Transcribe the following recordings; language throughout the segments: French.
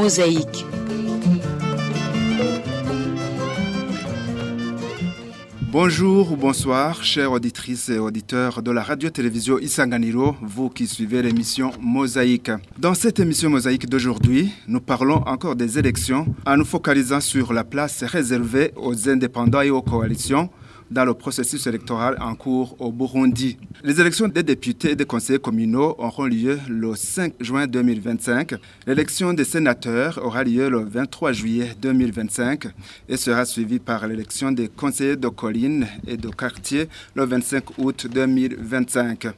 Mosaïque. Bonjour ou bonsoir, chères auditrices et auditeurs de la radio-télévision Isanganiro, vous qui suivez l'émission Mosaïque. Dans cette émission Mosaïque d'aujourd'hui, nous parlons encore des élections en nous focalisant sur la place réservée aux indépendants et aux coalitions dans le processus électoral en cours au Burundi. Les élections des députés et des conseillers communaux auront lieu le 5 juin 2025. L'élection des sénateurs aura lieu le 23 juillet 2025 et sera suivie par l'élection des conseillers de colline et de quartier le 25 août 2025.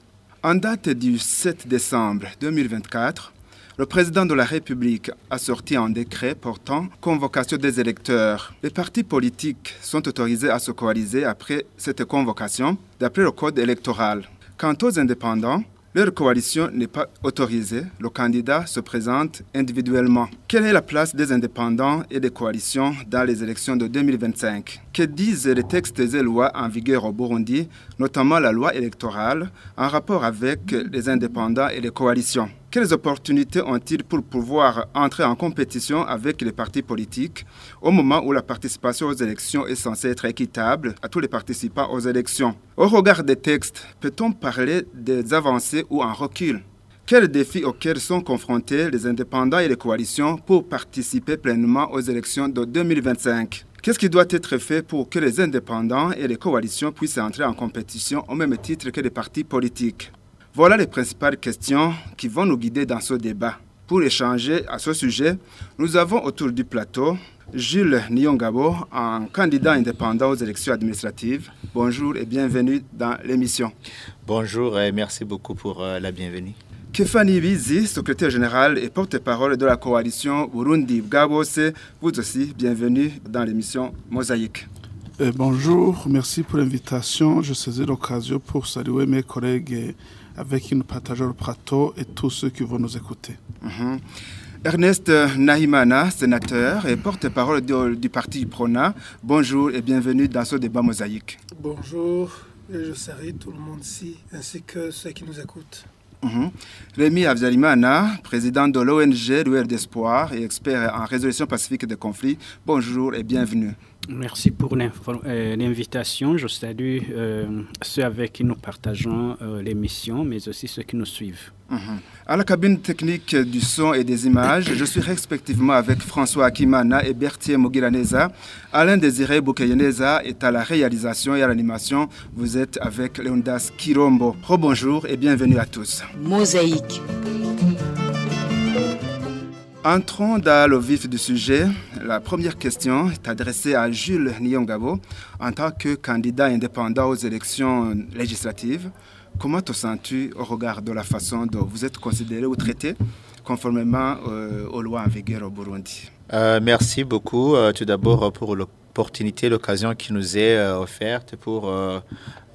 En date du 7 décembre 2024, le président de la République a sorti un décret portant convocation des électeurs. Les partis politiques sont autorisés à se coaliser après cette convocation, d'après le code électoral. Quant aux indépendants, leur coalition n'est pas autorisée. Le candidat se présente individuellement. Quelle est la place des indépendants et des coalitions dans les élections de 2025 Que disent les textes et lois en vigueur au Burundi, notamment la loi électorale, en rapport avec les indépendants et les coalitions? Quelles opportunités ont-ils pour pouvoir entrer en compétition avec les partis politiques au moment où la participation aux élections est censée être équitable à tous les participants aux élections? Au regard des textes, peut-on parler des avancées ou un recul? Quels défis auxquels sont confrontés les indépendants et les coalitions pour participer pleinement aux élections de 2025 Qu'est-ce qui doit être fait pour que les indépendants et les coalitions puissent entrer en compétition au même titre que les partis politiques? Voilà les principales questions qui vont nous guider dans ce débat. Pour échanger à ce sujet, nous avons autour du plateau Jules Nyongabo, un candidat indépendant aux élections administratives. Bonjour et bienvenue dans l'émission. Bonjour et merci beaucoup pour euh, la bienvenue. Kefani Bizi, secrétaire général et porte-parole de la coalition Burundi Bwabose, vous aussi bienvenue dans l'émission Mosaïque. Euh, bonjour, merci pour l'invitation. Je saisis l'occasion pour saluer mes collègues avec qui nous partageons le plateau et tous ceux qui vont nous écouter. Mhm. Ernest Nahimana, sénateur et porte-parole du, parti Prona, bonjour et bienvenue dans ce débat mosaïque. Bonjour, je salue tout le monde ici ainsi que ceux qui nous écoutent. Mhm. Rémi Avzalimana, président de l'ONG Lueur d'Espoir et expert en résolution pacifique des conflits, bonjour et bienvenue. Merci pour euh, l'invitation. Je salue euh, ceux avec qui nous partageons euh, l'émission, mais aussi ceux qui nous suivent. Mhm. À la cabine technique du son et des images, je suis respectivement avec François Akimana et Berthier Mogiraneza. Alain Désiré Boukayeneza est à la réalisation et à l'animation. Vous êtes avec Leondas Kirombo. Rebonjour et bienvenue à tous. Mosaïque. Entrons dans le vif du sujet. La première question est adressée à Jules Nyongabo. En tant que candidat indépendant aux élections législatives, comment te sens-tu au regard de la façon dont vous êtes considéré ou traité conformément euh, aux lois en vigueur au Burundi? Euh, Merci beaucoup euh, tout d'abord pour l'opportunité, l'occasion qui nous est offerte pour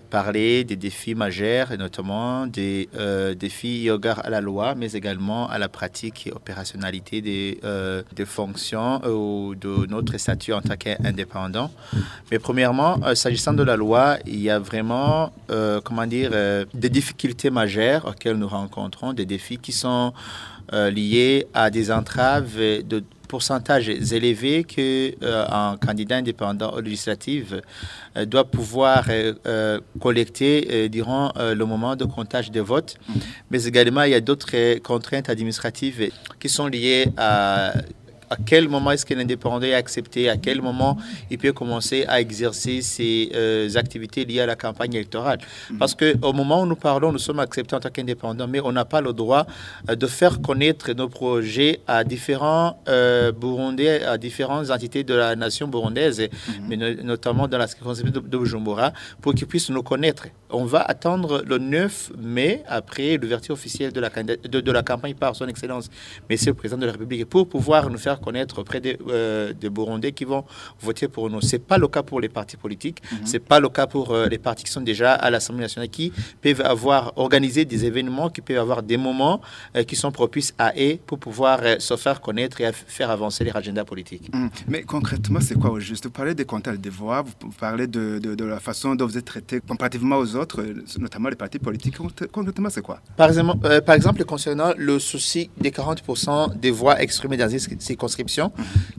parler des défis majeurs, et notamment des euh, défis au à la loi, mais également à la pratique et opérationnalité des, euh, des fonctions ou de notre statut en tant qu'indépendant. Mais premièrement, euh, s'agissant de la loi, il y a vraiment, comment dire, des difficultés majeures auxquelles nous rencontrons, des défis qui sont liés à des entraves de pourcentages élevés que euh, candidat indépendant aux législatives euh, doit pouvoir euh, collecter durant le moment de comptage des votes. Mm-hmm. Mais également, il y a d'autres contraintes administratives qui sont liées à à quel moment est-ce qu'un indépendant est accepté, à quel moment il peut commencer à exercer ses euh, activités liées à la campagne électorale. Parce qu'au moment où nous parlons, nous sommes acceptés en tant qu'indépendants, mais on n'a pas le droit euh, de faire connaître nos projets à différents euh, Burundais, à différentes entités de la nation burundaise, mhm. mais notamment dans la circonscription de, de Bujumbura, pour qu'ils puissent nous connaître. On va attendre le 9 mai, après l'ouverture officielle de la, de, de la campagne par son Excellence, Monsieur le Président de la République, pour pouvoir nous faire connaître auprès des, euh, des Burundais qui vont voter pour nous. C'est pas le cas pour les partis politiques, c'est pas le cas pour euh, les partis qui sont déjà à l'Assemblée nationale, qui peuvent avoir organisé des événements, qui peuvent avoir des moments euh, qui sont propices à eux pour pouvoir se faire connaître et à faire avancer les agendas politiques. Hum, Mais concrètement, c'est quoi? Au juste Vous parlez des comptables des voix, vous vous parlez de, de- de la façon dont vous êtes traité comparativement aux autres, notamment les partis politiques. Concrè- Concrètement, c'est quoi? Par exemple, euh, par exemple, concernant le souci des 40% des voix exprimées dans ces circonscriptions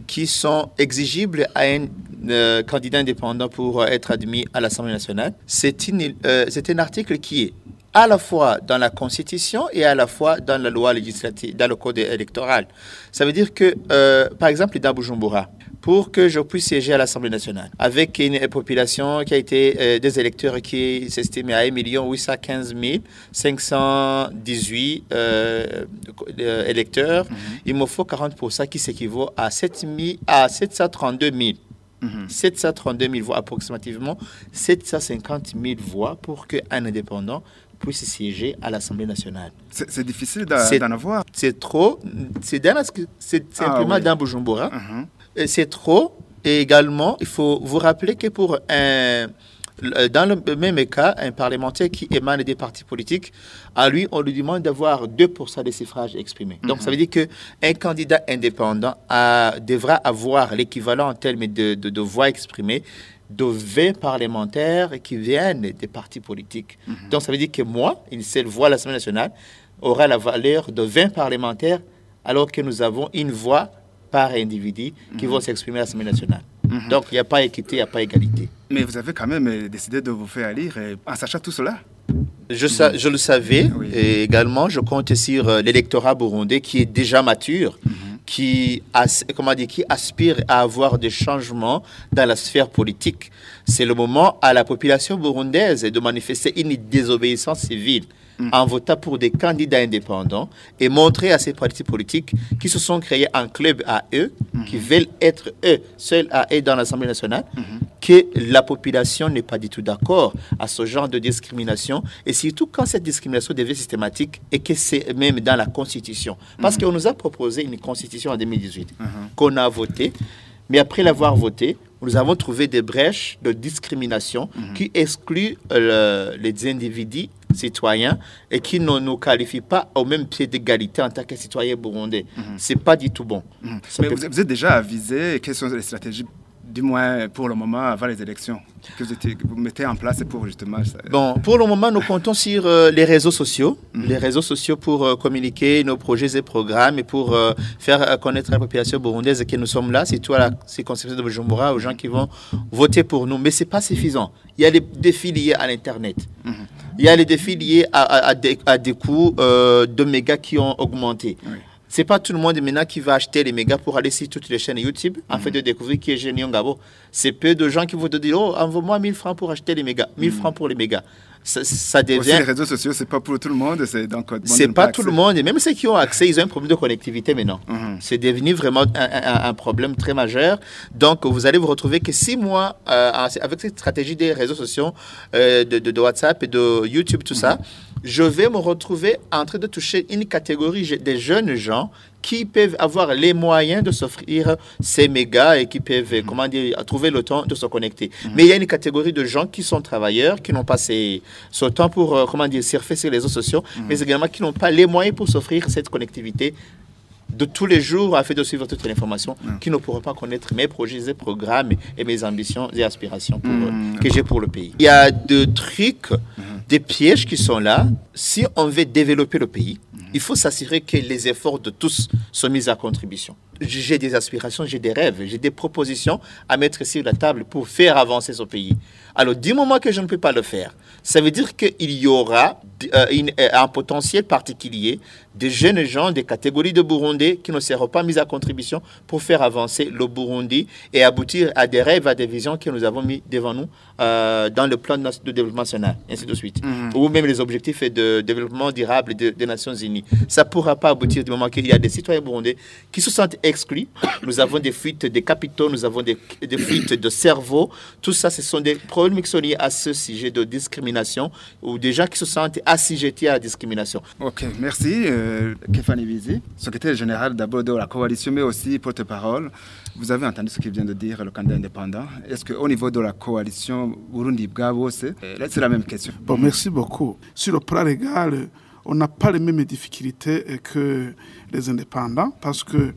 qui sont exigibles à un euh, candidat indépendant pour être admis à l'Assemblée nationale, c'est euh, c'est un article qui est à la fois dans la Constitution et à la fois dans la loi législative, dans le code électoral. Ça veut dire que, euh, par exemple, dans Bujumbura, pour que je puisse siéger à l'Assemblée nationale, avec une population qui a été euh, des électeurs qui s'estiment à 1 815 518 euh, électeurs, il me faut 40% qui s'équivaut à, 7 000 à 732 000. 732 000 voix approximativement, 750 000 voix pour qu'un indépendant puisse siéger à l'Assemblée nationale. C'est difficile d'en avoir. C'est trop, c'est Ah, simplement oui. dans Bujumbura. Mhm. Et C'est trop. Et également, il faut vous rappeler que pour un, dans le même cas, un parlementaire qui émane des partis politiques, à lui, on lui demande d'avoir 2% des suffrages exprimés. Donc, ça veut dire qu'un candidat indépendant a- devra avoir l'équivalent en termes de, de, de voix exprimées de 20 parlementaires qui viennent des partis politiques. Donc, ça veut dire que moi, une seule voix à l'Assemblée nationale, aura la valeur de 20 parlementaires, alors que nous avons une voix par individu qui vont s'exprimer à l'Assemblée nationale. Donc, il n'y a pas équité, il n'y a pas égalité. Mais vous avez quand même euh, décidé de vous faire élire euh, en sachant tout cela. Je, sa- je le savais Oui. et également je compte sur euh, l'électorat burundais qui est déjà mature, qui, as- comment dire, qui aspire à avoir des changements dans la sphère politique. C'est le moment à la population burundaise de manifester une désobéissance civile en votant pour des candidats indépendants et montrer à ces partis politiques qui se sont créés en club à eux, qui veulent être eux, seuls à eux dans l'Assemblée nationale, que la population n'est pas du tout d'accord à ce genre de discrimination. Et surtout quand cette discrimination devient systématique et que c'est même dans la Constitution. Parce qu'on nous a proposé une Constitution en 2018 qu'on a votée, mais après l'avoir votée, nous avons trouvé des brèches de discrimination qui excluent euh, le- les individus citoyens et qui ne nous qualifient pas au même pied d'égalité en tant que citoyens burundais. C'est pas du tout bon. Ça Mais peut- vous, êtes déjà avisé quelles sont les stratégies, du moins pour le moment, avant les élections, que vous, étiez- que vous mettez en place pour justement... ça- Bon, pour le moment, nous comptons sur euh, les réseaux sociaux, les réseaux sociaux pour euh, communiquer nos projets et programmes et pour euh, faire connaître à la population burundaise que nous sommes là, surtout à la circonscription de Bujumbura, aux gens qui vont voter pour nous. Mais ce n'est pas suffisant. Il y a les défis liés à l'Internet. Il y a les défis liés à, des, coûts euh, de mégas qui ont augmenté. C'est pas tout le monde maintenant qui va acheter les mégas pour aller sur toutes les chaînes YouTube fait de découvrir qui est Génie Ngabo. C'est peu de gens qui vont te dire Oh, envoie-moi 1000 francs pour acheter les mégas. 1000 francs pour les mégas. Ça, ça Aussi, les devient. réseaux sociaux, c'est pas pour tout le monde, c'est donc... C'est pas tout le monde, et même ceux qui ont accès, ils ont un problème de connectivité maintenant. Mhm. C'est devenu vraiment un, un- un problème très majeur. Donc, vous allez vous retrouver que si moi, euh, avec cette stratégie des réseaux sociaux, euh, de, de- de WhatsApp et de YouTube, tout ça, je vais me retrouver en train de toucher une catégorie des jeunes gens qui peuvent avoir les moyens de s'offrir ces mégas et qui peuvent, euh, comment dire, trouver le temps de se connecter. Mais il y a une catégorie de gens qui sont travailleurs, qui n'ont pas ces- ce temps pour, euh, comment dire, surfer sur les réseaux sociaux, mais également qui n'ont pas les moyens pour s'offrir cette connectivité de tous les jours afin de suivre toute l'information, qui ne pourront pas connaître mes projets et programmes et mes ambitions et aspirations pour, euh, que j'ai pour le pays. Il y a des trucs, des pièges qui sont là. Si on veut développer le pays, il faut s'assurer que les efforts de tous sont mis à contribution. J'ai des aspirations, j'ai des rêves, j'ai des propositions à mettre sur la table pour faire avancer ce pays. Alors, du moment que je ne peux pas le faire, ça veut dire qu'il y aura euh, euh, un potentiel particulier de jeunes gens, des catégories de Burundais qui ne seront pas mis à contribution pour faire avancer le Burundi et aboutir à des rêves, à des visions que nous avons mis devant nous euh, dans le plan de développement national, ainsi de suite. Ou même les objectifs de développement durable de- des Nations Unies. Ça ne pourra pas aboutir du moment qu'il y a des citoyens burundais qui se sentent exclus. Nous avons des fuites de capitaux, nous avons des, des fuites de cerveau. Tout ça, ce sont des problèmes qui sont liés à ce sujet de discrimination ou des gens qui se sentent assujettis à la discrimination. Ok, merci. Euh, Kefani Vizi, secrétaire général d'abord de la coalition, mais aussi porte-parole. Vous avez entendu ce qu'il vient de dire, le candidat indépendant. Est-ce qu'au niveau de la coalition Burundi Bwabo, c'est euh, c'est la même question? Bon, merci beaucoup. Sur le plan légal, on n'a pas les mêmes difficultés euh, que les indépendants parce que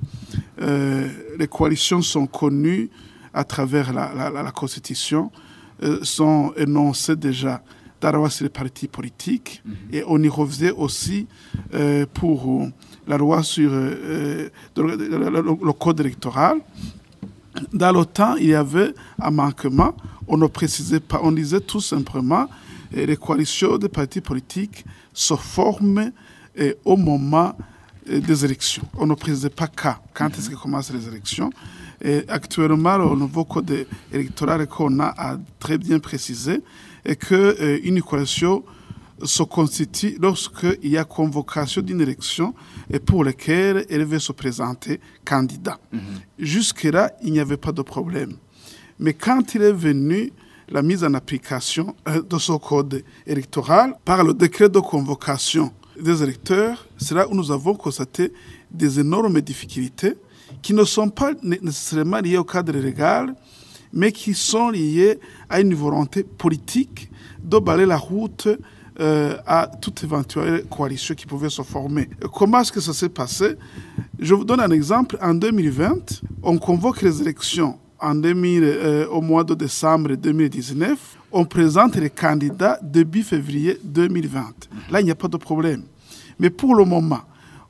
euh, les coalitions sont connues à travers la, Constitution, euh, sont énoncées déjà loi sur les partis politiques et on y refaisait aussi euh, pour euh, la loi sur euh, le, code électoral. Dans le temps, il y avait un manquement. On ne précisait pas. On disait tout simplement eh, les coalitions des partis politiques se forment au moment des élections. On ne précisait pas quand. Quand est-ce que commencent les élections Et Actuellement, le nouveau code électoral qu'on a a très bien précisé et que eh, une coalition se constitue lorsqu'il y a convocation d'une élection et pour laquelle elle veut se présenter candidat. Jusque-là, il n'y avait pas de problème. Mais quand il est venu la mise en application euh, de ce code électoral par le décret de convocation des électeurs, c'est là où nous avons constaté des énormes difficultés qui ne sont pas né- nécessairement liées au cadre légal, mais qui sont liées à une volonté politique de balayer la route euh, à toute éventuelle coalition qui pouvait se former. Comment est-ce que ça s'est passé? Je vous donne un exemple. En 2020, on convoque les élections en 2000, euh, au mois de décembre 2019. On présente les candidats début février 2020. Là, il n'y a pas de problème. Mais pour le moment,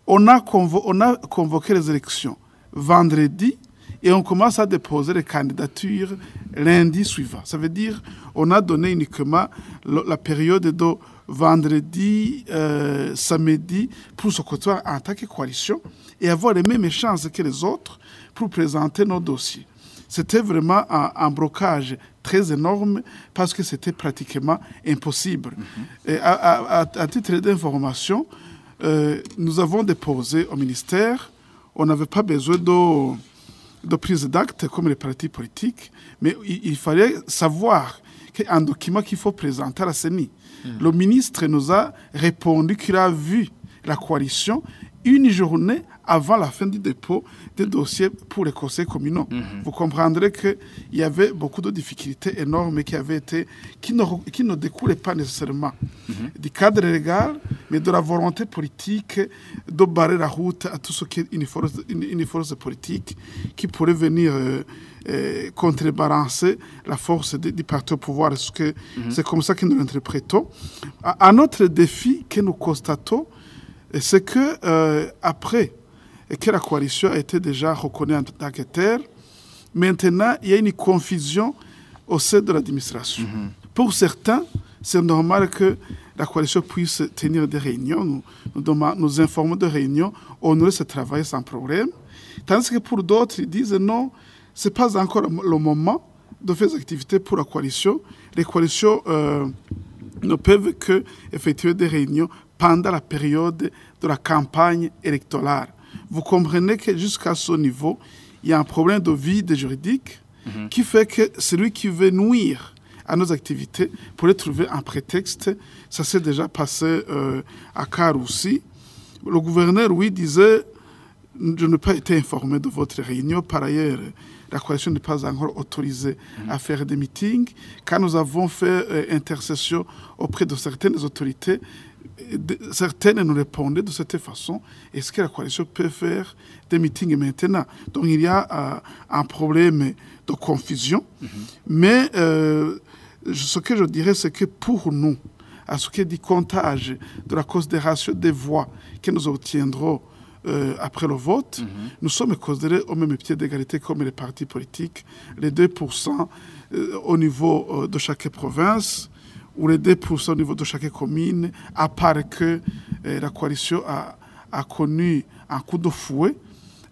on a convoqué les élections vendredi et on commence à déposer les candidatures lundi suivant. Ça veut dire on a donné uniquement la période de vendredi, euh, samedi pour se côtoyer en tant que coalition et avoir les mêmes chances que les autres pour présenter nos dossiers. C'était vraiment un, un blocage très énorme parce que c'était pratiquement impossible. Et à, à- à- à titre d'information, euh, nous avons déposé au ministère, on n'avait pas besoin de, de prise d'acte comme les partis politiques, mais il, il fallait savoir qu'un document qu'il faut présenter à la CENI. Le ministre nous a répondu qu'il a vu la coalition une journée avant la fin du dépôt des dossiers pour les conseils communaux. Vous comprendrez qu'il y avait beaucoup de difficultés énormes qui, avaient été, qui, ne, qui ne découlaient pas nécessairement du cadre légal, mais de la volonté politique de barrer la route à tout ce qui est une force, une, une force politique qui pourrait venir euh, euh, contrebalancer la force du parti au pouvoir. Que C'est comme ça que nous l'interprétons? Un autre défi que nous constatons, c'est que euh, après et que la coalition a été déjà reconnue en tant que telle, maintenant il y a une confusion au sein de l'administration. Pour certains, c'est normal que la coalition puisse tenir des réunions, nous, nous, nous informer de réunions, honorer ce travail sans problème. Tandis que pour d'autres, ils disent non, ce n'est pas encore le moment de faire des activités pour la coalition. Les coalitions euh, ne peuvent que effectuer des réunions pendant la période de la campagne électorale. Vous comprenez que jusqu'à ce niveau, il y a un problème de vide juridique qui fait que celui qui veut nuire à nos activités pourrait trouver un prétexte. Ça s'est déjà passé euh, à Karoussi. Le gouverneur, oui, disait je n'ai pas été informé de votre réunion. Par ailleurs, la coalition n'est pas encore autorisée à faire des meetings. Quand nous avons fait euh, intercession auprès de certaines autorités, certaines nous répondaient de cette façon. Est-ce que la coalition peut faire des meetings maintenant? Donc il y a euh, un problème de confusion. Mais euh, ce que je dirais, c'est que pour nous, à ce qui est du comptage de la considération des voix que nous obtiendrons euh, après le vote, nous sommes considérés au même pied d'égalité comme les partis politiques, les 2% euh, au niveau de chaque province ou les 2% au niveau de chaque commune, à part que euh, la coalition a, a connu un coup de fouet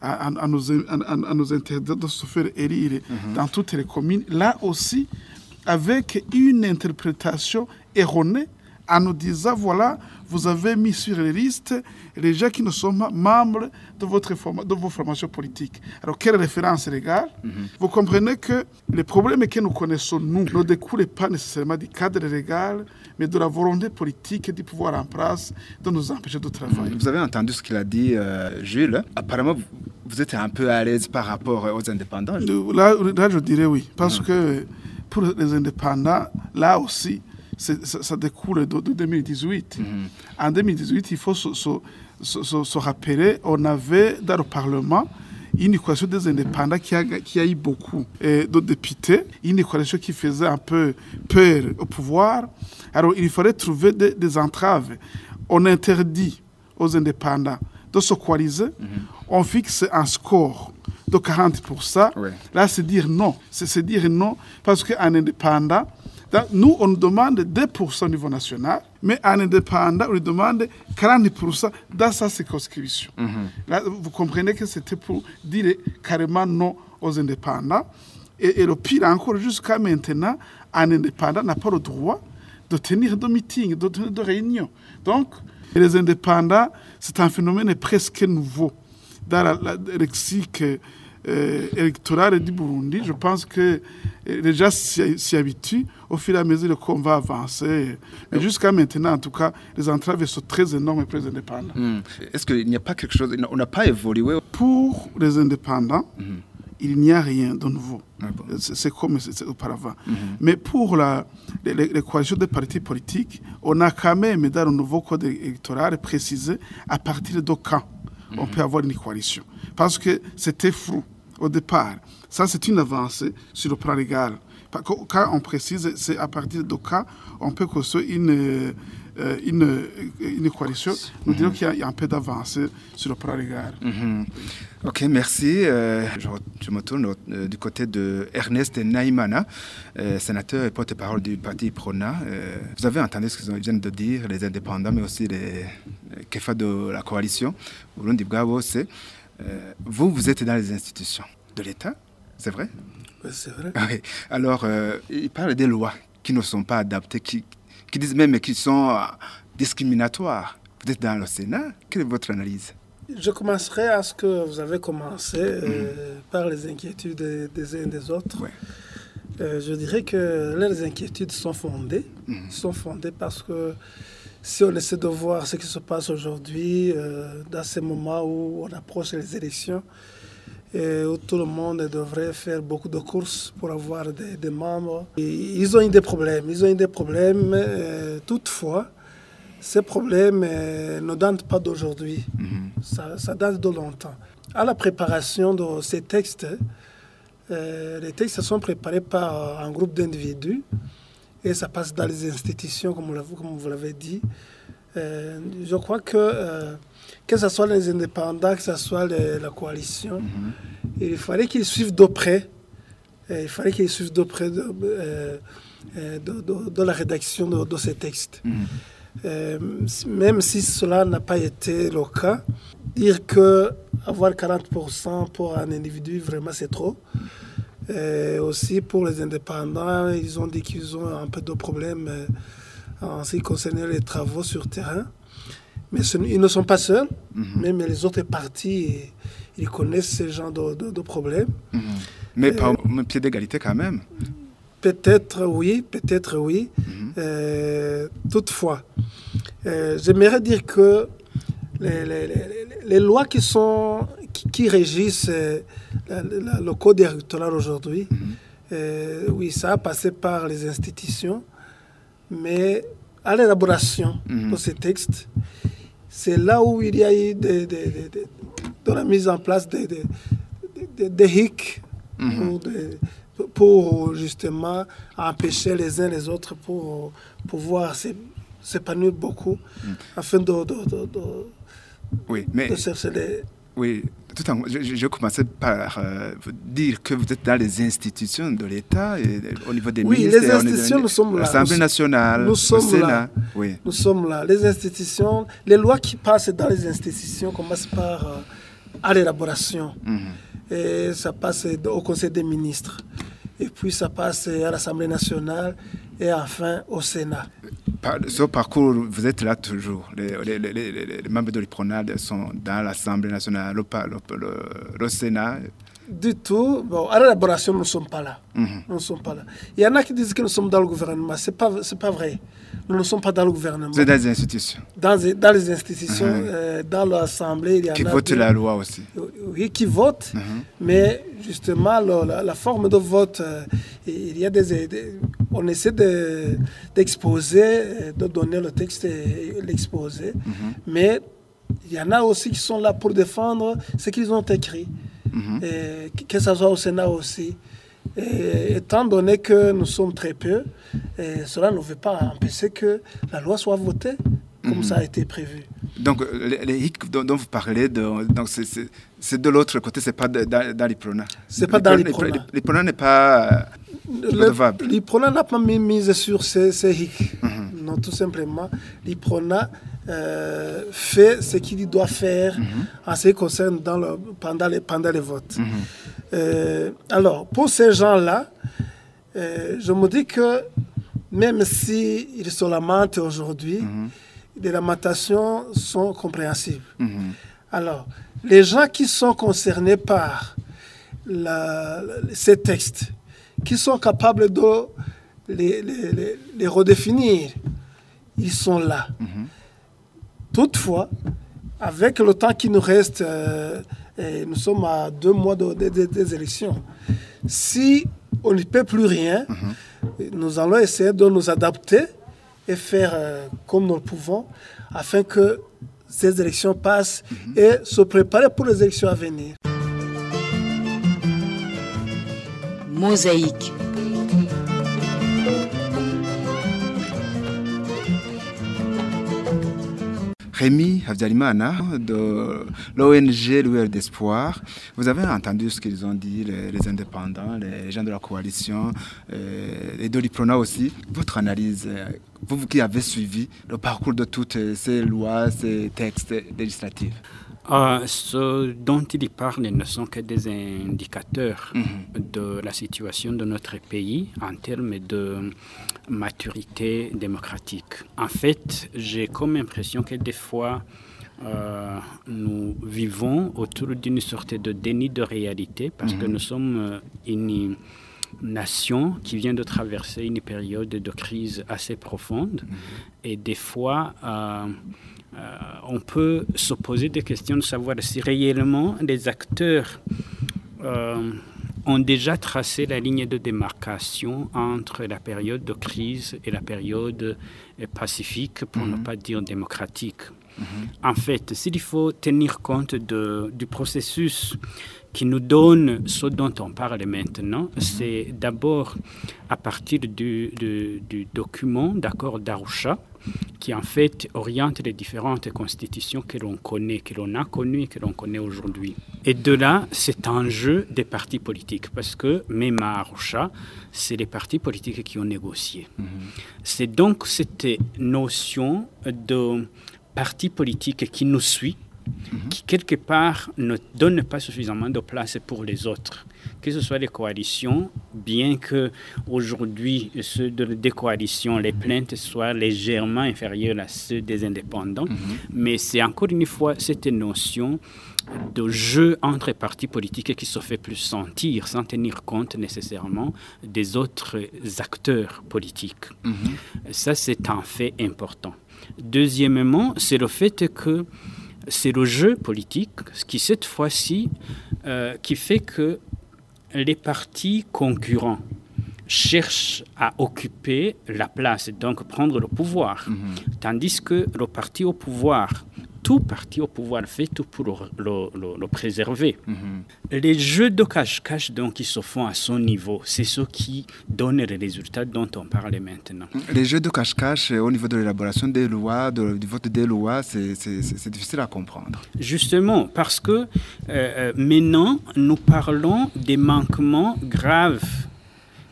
à, à- à nous, à- à- à nous interdire de se faire élire dans toutes les communes. Là aussi, avec une interprétation erronée en nous disant, voilà, vous avez mis sur les listes les gens qui ne sont pas membres de, votre de vos formations politiques. Alors, quelle référence légale Vous comprenez que les problèmes que nous connaissons, nous, ne découlent pas nécessairement du cadre légal, mais de la volonté politique et du pouvoir en place de nous empêcher de travailler. Vous avez entendu ce qu'il a dit, euh, Jules. Apparemment, vous, êtes un peu à l'aise par rapport aux indépendants. Là, là, je dirais oui, parce que pour les indépendants, là aussi, ça, ça découle de, de 2018. En 2018, il faut se, se- se- se- se rappeler, on avait dans le Parlement une coalition des indépendants qui a, qui a eu beaucoup de députés, une coalition qui faisait un peu peur au pouvoir. Alors, il fallait trouver des, des entraves. On interdit aux indépendants de se coaliser, on fixe un score de 40%. Ouais. Là, c'est dire non. C'est dire non parce qu'un indépendant, nous, on nous demande 2% au niveau national, mais un indépendant, on lui demande 40% dans sa circonscription. Là, vous comprenez que c'était pour dire carrément non aux indépendants. Et, et le pire encore, jusqu'à maintenant, un indépendant n'a pas le droit de tenir de meetings, de tenir de réunions. Donc, les indépendants, c'est un phénomène presque nouveau dans le lexique euh, électoral du Burundi. Je pense que euh, les gens s'y habituent au fur et à mesure qu'on va avancer. Mais jusqu'à maintenant, en tout cas, les entraves sont très énormes pour les indépendants. Hmm. Est-ce qu'il n'y a pas quelque chose, on n'a pas évolué? Pour les indépendants, il n'y a rien de nouveau. Ah bon. C'est comme auparavant. Mais pour la, les coalitions des partis politiques, on a quand même, dans le nouveau code électoral, précisé à partir de quand on peut avoir une coalition. Parce que c'était flou au départ. Ça, c'est une avancée sur le plan légal. Quand on précise, c'est à partir de quand on peut construire une, euh, une, une coalition. Nous dirons qu'il y a- un peu d'avancée sur le plan légal. Mhm. Ok, merci. Euh, je, me tourne euh, du côté de Ernest Naimana, sénateur et porte-parole du parti Prona. Vous avez entendu ce qu'ils viennent de dire, les indépendants, mais aussi les les de la coalition, Burundi Bwabose. Euh, vous, vous êtes dans les institutions de l'État, c'est vrai? Oui, c'est vrai. Oui. Alors, euh, il parle des lois qui ne sont pas adaptées, qui, qui disent même qu'ils sont euh, discriminatoires. Vous êtes dans le Sénat, quelle est votre analyse? Je commencerai à ce que vous avez commencé euh, par les inquiétudes des, des uns et des autres. Je dirais que les inquiétudes sont fondées. Sont fondées parce que si on essaie de voir ce qui se passe aujourd'hui, euh, dans ces moments où on approche les élections, et où tout le monde devrait faire beaucoup de courses pour avoir des, des membres. Et ils ont eu des problèmes. Ils ont eu des problèmes. euh, toutefois, ces problèmes euh, ne datent pas d'aujourd'hui. Ça, ça date de longtemps. À la préparation de ces textes, les textes sont préparés par un groupe d'individus et ça passe dans les institutions, comme vous l'avez, comme vous l'avez dit. Euh, je crois que, euh, que ce soit les indépendants, que ce soit les- la coalition, il fallait qu'ils suivent de près. euh, Il fallait qu'ils suivent de près de, euh, de- de- de la rédaction de, ces textes. Euh, même si cela n'a pas été le cas, dire que avoir 40% pour un individu, vraiment, c'est trop. Euh, aussi pour les indépendants, ils ont dit qu'ils ont un peu de problèmes euh, en ce qui concerne les travaux sur terrain. Mais ce- ils ne sont pas seuls, même les autres partis, ils connaissent ce genre de, de- de problèmes. Mais pas au même pied d'égalité quand même. Peut-être oui, peut-être oui. Euh, toutefois, euh, j'aimerais dire que les, les- les- les lois qui, sont, qui, qui régissent euh, la- la- le code électoral aujourd'hui, euh, oui, ça a passé par les institutions, mais à l'élaboration Mhm. de ces textes, c'est là où il y a eu de, de- de- de- la mise en place des de, hic ou de- pour justement empêcher les uns les autres pour pouvoir s'é- s'épanouir beaucoup afin de, de, de, de- Oui, mais de chercher les... oui, tout en, je, je- commençais par euh, vous dire que vous êtes dans les institutions de l'État, et, au niveau des Oui, ministres, les et au niveau institutions, nous sommes là. l'Assemblée nationale, nous le sommes Sénat. là. Oui. Nous sommes là. Les institutions, les lois qui passent dans les institutions commencent par euh, à l'élaboration. Mhm. Et ça passe au Conseil des ministres. Et puis ça passe à l'Assemblée nationale et enfin au Sénat. Ce parcours, vous êtes là toujours. Les, membres de l'IPRONAD sont dans l'Assemblée nationale, le, Sénat. Du tout. Bon, à l'élaboration, nous ne sommes pas là. Mhm. Nous ne sommes pas là. Il y en a qui disent que nous sommes dans le gouvernement. Ce n'est pas, pas vrai. Nous ne sommes pas dans le gouvernement. C'est dans les institutions. Dans, dans les institutions, mhm. euh, dans l'Assemblée, il y en qui votent la loi aussi. Oui, qui votent. Mhm. Mais justement, la, forme de vote, euh, il y a des, on essaie d'exposer, euh, de, donner le texte et l'exposer. Mhm. Mais il y en a aussi qui sont là pour défendre ce qu'ils ont écrit. Et que ce soit au Sénat aussi. Et étant donné que nous sommes très peu, et cela ne veut pas empêcher que la loi soit votée comme ça a été prévu. Donc, les, HIC dont, vous parlez, c'est de l'autre côté, ce n'est pas dans l'IPRONA. Ce n'est pas dans l'IPRONA. L'IPRONA n'est pas redevable. L'IPRONA n'a pas mis mise sur ces, HIC. Mhm. Non, tout simplement. L'IPRONA euh, fait ce qu'il doit faire mhm. en ce qui concerne dans le, pendant, les, pendant les votes. Mhm. Euh, alors, pour ces gens-là, euh, je me dis que même s'ils ils se lamentent aujourd'hui, mhm. les lamentations sont compréhensibles. Alors, les gens qui sont concernés par ces textes, qui sont capables de les, redéfinir, ils sont là. Toutefois, avec le temps qui nous reste, euh, et nous sommes à deux mois des élections, si on ne peut plus rien, mhm. nous allons essayer de nous adapter et faire euh, comme nous le pouvons afin que ces élections passent mhm. et se préparer pour les élections à venir. Mosaïque. Rémi Havdialimana de l'ONG Louer d'Espoir. Vous avez entendu ce qu'ils ont dit, les, indépendants, les gens de la coalition, euh, les Doliprona aussi. Votre analyse, euh, vous qui avez suivi le parcours de toutes ces lois, ces textes législatifs euh, ce dont il parle ne sont que des indicateurs mhm. de la situation de notre pays en termes de maturité démocratique. En fait, j'ai comme impression que des fois, euh, nous vivons autour d'une sorte de déni de réalité parce que mhm. nous sommes euh, une nation qui vient de traverser une période de crise assez profonde mhm. et des fois euh, on peut se poser des questions de savoir si réellement les acteurs ont déjà tracé la ligne de démarcation entre la période de crise et la période euh, pacifique, pour ne mhm. pas dire démocratique. Mhm. En fait, s'il faut tenir compte de, du processus qui nous donne ce dont on parle maintenant, mhm. c'est d'abord à partir du, du document d'accord d'Arusha, qui en fait oriente les différentes constitutions que l'on connaît, que l'on a connues et que l'on connaît aujourd'hui. Et de là, c'est un jeu des partis politiques, parce que même à Arusha, c'est les partis politiques qui ont négocié. Mhm. C'est donc cette notion de parti politique qui nous suit, mhm. qui quelque part ne donne pas suffisamment de place pour les autres que ce soit les coalitions, bien que aujourd'hui ceux de, des coalitions, les plaintes soient légèrement inférieures à ceux des indépendants, mhm. mais c'est encore une fois cette notion de jeu entre partis politiques qui se fait plus sentir sans tenir compte nécessairement des autres acteurs politiques. Mhm. Ça, c'est un fait important. Deuxièmement, c'est le fait que c'est le jeu politique qui, cette fois-ci, euh, qui fait que les partis concurrents cherchent à occuper la place, donc prendre le pouvoir, mhm. tandis que le parti au pouvoir, tout parti au pouvoir fait tout pour le, préserver. Mhm. Les jeux de cache-cache donc qui se font à son niveau, c'est ce qui donne les résultats dont on parle maintenant. Les jeux de cache-cache au niveau de l'élaboration des lois, du vote des lois, c'est difficile à comprendre. Justement, parce que euh, euh, maintenant, nous parlons des manquements graves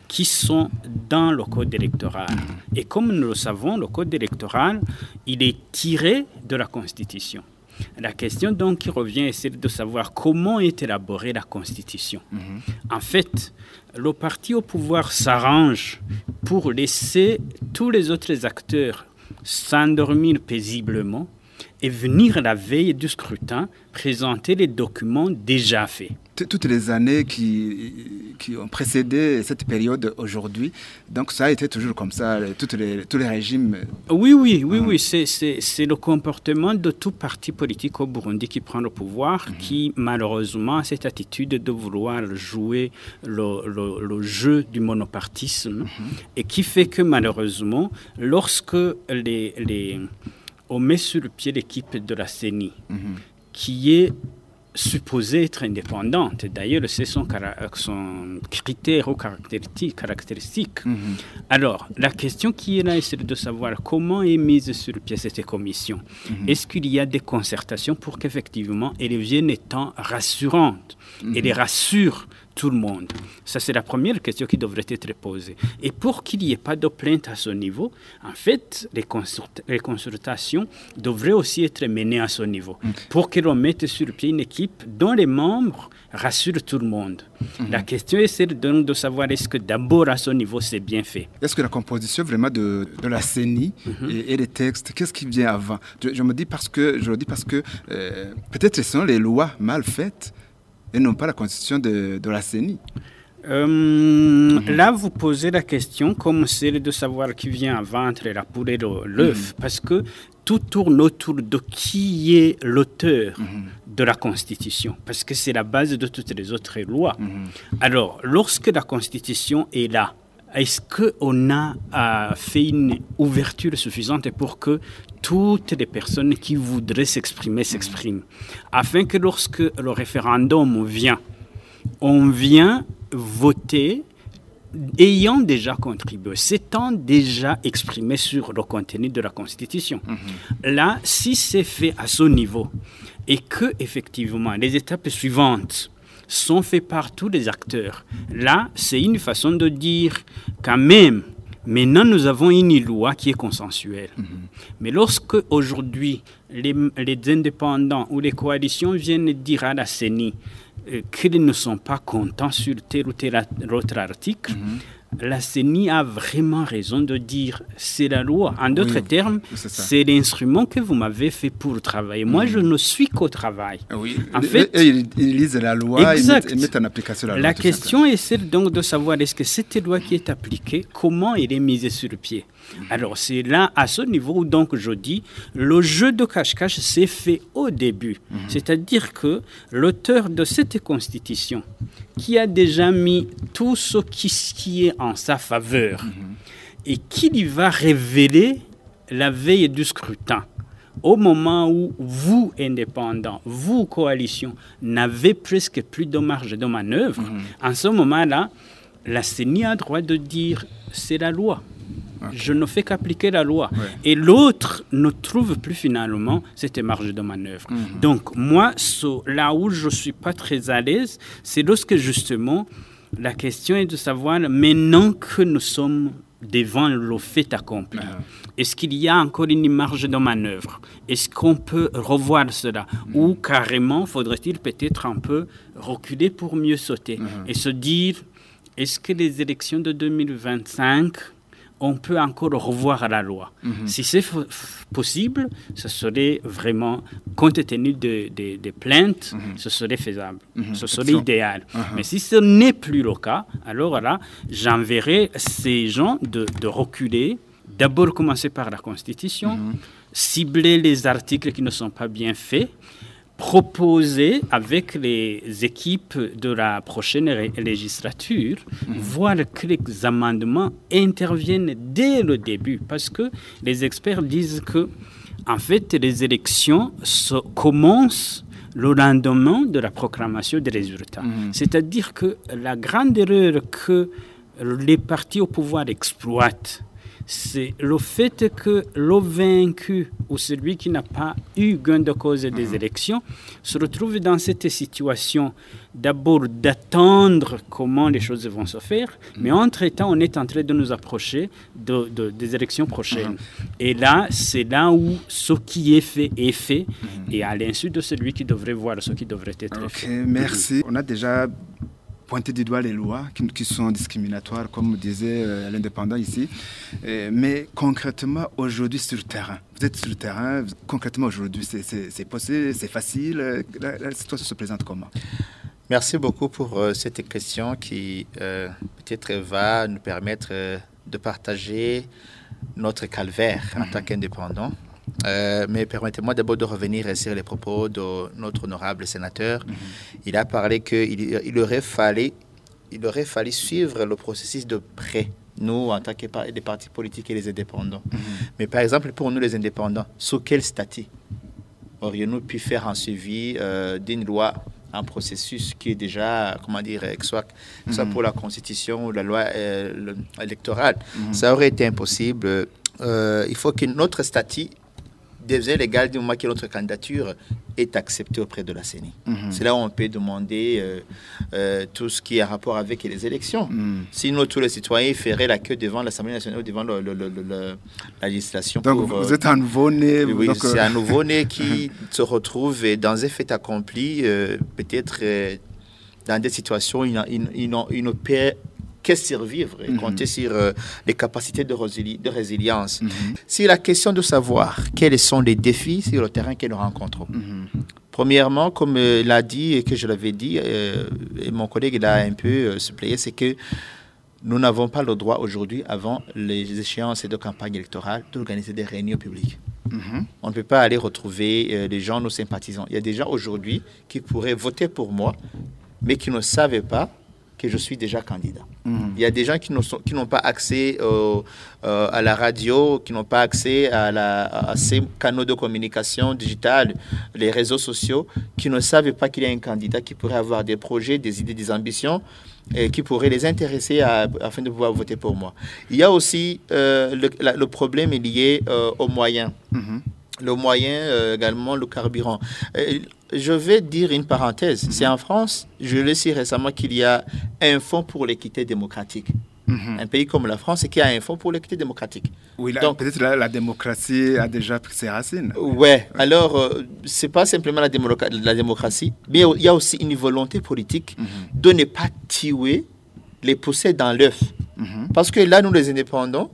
qui sont dans le code électoral. Et comme nous le savons, le code électoral, il est tiré de la Constitution. La question donc qui revient, c'est de savoir comment est élaborée la Constitution. Mhm. En fait, le parti au pouvoir s'arrange pour laisser tous les autres acteurs s'endormir paisiblement et venir la veille du scrutin présenter les documents déjà faits toutes les années qui, qui ont précédé cette période aujourd'hui. Donc ça a été toujours comme ça, toutes les, tous les régimes. Oui, oui, oui, oui. C'est le comportement de tout parti politique au Burundi qui prend le pouvoir, mhm. qui malheureusement a cette attitude de vouloir jouer le, le, jeu du monopartisme mhm. et qui fait que malheureusement, lorsque les, les, on met sur le pied l'équipe de la CENI, mhm. qui est supposée être indépendante. D'ailleurs, c'est son, son critère ou caractéristique. caractéristique. Mhm. Alors, la question qui est là, c'est de savoir comment est mise sur pied cette commission. Mhm. Est-ce qu'il y a des concertations pour qu'effectivement, elle vienne étant rassurante? Elle les rassure tout le monde Ça, c'est la première question qui devrait être posée. Et pour qu'il n'y ait pas de plainte à ce niveau, en fait, les, les consultations devraient aussi être menées à ce niveau pour que l'on mette sur pied une équipe dont les membres rassurent tout le monde. Mm-hmm. La question est celle de, de savoir est-ce que d'abord à ce niveau c'est bien fait. Est-ce que la composition vraiment de, de la CENI mm-hmm. et, les textes, qu'est-ce qui vient avant? Je, me dis parce que, je le dis parce que euh, peut-être ce sont les lois mal faites et non pas la constitution de, de la CENI. Euh, là, vous posez la question comme celle de savoir qui vient avant entre la poule et l'œuf, mhm. parce que tout tourne autour de qui est l'auteur mhm. de la Constitution, parce que c'est la base de toutes les autres lois. Mhm. Alors, lorsque la Constitution est là, est-ce qu'on a euh, fait une ouverture suffisante pour que toutes les personnes qui voudraient s'exprimer s'expriment? Afin que lorsque le référendum vient, on vient voter ayant déjà contribué, s'étant déjà exprimé sur le contenu de la Constitution. Mhm. Là, si c'est fait à ce niveau et que effectivement les étapes suivantes sont faits par tous les acteurs. Là, c'est une façon de dire quand même, maintenant nous avons une loi qui est consensuelle. Mhm. Mais lorsque aujourd'hui les, les, indépendants ou les coalitions viennent dire à la CENI euh, qu'ils ne sont pas contents sur tel ou tel autre article, mhm la CENI a vraiment raison de dire c'est la loi. En d'autres termes, c'est l'instrument que vous m'avez fait pour travailler. Moi, mhm. je ne suis qu'au travail. Oui. En fait, ils, lisent la loi et mettent, en application la loi. La question est celle donc de savoir est-ce que cette loi qui est appliquée, comment elle est mise sur le pied? Mhm. Alors c'est là, à ce niveau, donc je dis, le jeu de cache-cache s'est fait au début. Mhm. C'est-à-dire que l'auteur de cette constitution, qui a déjà mis tout ce qui, est en sa faveur mhm. et qui lui va révéler la veille du scrutin. Au moment où vous, indépendants, vous, coalition, n'avez presque plus de marge de manœuvre, en ce moment-là, la CENI a droit de dire c'est la loi. Je ne fais qu'appliquer la loi. Et l'autre ne trouve plus finalement cette marge de manœuvre. Mhm. Donc moi, là où je ne suis pas très à l'aise, c'est lorsque justement la question est de savoir, maintenant que nous sommes devant le fait accompli, mhm. est-ce qu'il y a encore une marge de manœuvre? Est-ce qu'on peut revoir cela? Mhm. Ou carrément, faudrait-il peut-être un peu reculer pour mieux sauter et se dire, est-ce que les élections de 2025 on peut encore revoir la loi. Mhm. Si c'est possible, ce serait vraiment, compte tenu des de, plaintes, mhm. ce serait faisable, mhm. ce serait idéal. Mais si ce n'est plus le cas, alors là, j'enverrai ces gens de, de reculer, d'abord commencer par la Constitution, cibler les articles qui ne sont pas bien faits, proposer avec les équipes de la prochaine législature, mhm. voir que les amendements interviennent dès le début, parce que les experts disent que, en fait, les élections commencent le lendemain de la proclamation des résultats. Mhm. C'est-à-dire que la grande erreur que les partis au pouvoir exploitent, c'est le fait que le vaincu ou celui qui n'a pas eu gain de cause des mhm. élections se retrouve dans cette situation d'abord d'attendre comment les choses vont se faire, mhm. mais entre-temps, on est en train de nous approcher de, des élections prochaines. Mhm. Et là, c'est là où ce qui est fait est fait, et à l'insu de celui qui devrait voir ce qui devrait être fait. Merci. On a déjà pointer du doigt les lois qui, sont discriminatoires, comme disait euh, l'indépendant ici. mais concrètement, aujourd'hui sur le terrain, vous êtes sur le terrain, concrètement aujourd'hui, c'est possible, c'est facile, la, situation se présente comment? Merci beaucoup pour cette question qui peut-être va nous permettre de partager notre calvaire en tant mhm. qu'indépendant. Euh, mais permettez-moi d'abord de revenir sur les propos de notre honorable sénateur. Mhm. Il a parlé qu'il il aurait, fallu, il aurait fallu suivre le processus de près, nous, en tant que partis politiques et les indépendants. Mhm. Mais par exemple, pour nous, les indépendants, sous quel statut aurions-nous pu faire un suivi euh, d'une loi un processus qui est déjà, comment dire, soit, soit pour la Constitution ou la loi euh, électorale? Ça aurait été impossible. il faut que notre statut devient légal du moment que notre candidature est acceptée auprès de la CENI. Mhm. C'est là où on peut demander euh, euh, tout ce qui a rapport avec les élections. Mhm. Sinon, tous les citoyens feraient la queue devant l'Assemblée nationale ou devant le, la législation. Donc, vous êtes un nouveau-né. Oui, c'est un nouveau-né qui se retrouve dans un fait accompli, euh, peut-être dans des situations, il, il, il, il qu'est survivre et mhm. compter sur euh, les capacités de, de résilience. Mhm. C'est la question de savoir quels sont les défis sur le terrain que nous rencontrons? Mhm. Premièrement, comme euh, l'a dit et que je l'avais dit, euh, et mon collègue l'a un peu suppléé, c'est que nous n'avons pas le droit aujourd'hui, avant les échéances de campagne électorale, d'organiser des réunions publiques. On ne peut pas aller retrouver les gens, nos sympathisants. Il y a des gens aujourd'hui qui pourraient voter pour moi, mais qui ne savaient pas que je suis déjà candidat. Mhm. Il y a des gens qui n'ont pas accès euh, à la radio, qui n'ont pas accès à, la, ces canaux de communication digitale, les réseaux sociaux, qui ne savent pas qu'il y a un candidat qui pourrait avoir des projets, des idées, des ambitions et qui pourraient les intéresser afin de pouvoir voter pour moi. Il y a aussi euh, le, problème lié euh, aux moyens. Mhm le moyen euh, également le carburant. Euh, je vais dire une parenthèse. C'est en France, je le sais récemment qu'il y a un fonds pour l'équité démocratique. Mhm. Un pays comme la France qui a un fonds pour l'équité démocratique. Oui, Donc peut-être la, la, démocratie a déjà pris ses racines. Ouais. Alors, ce euh, c'est pas simplement la, la, démocratie, mais il y a aussi une volonté politique mhm. de ne pas tuer les poussées dans l'œuf. Mhm. Parce que là, nous les indépendants,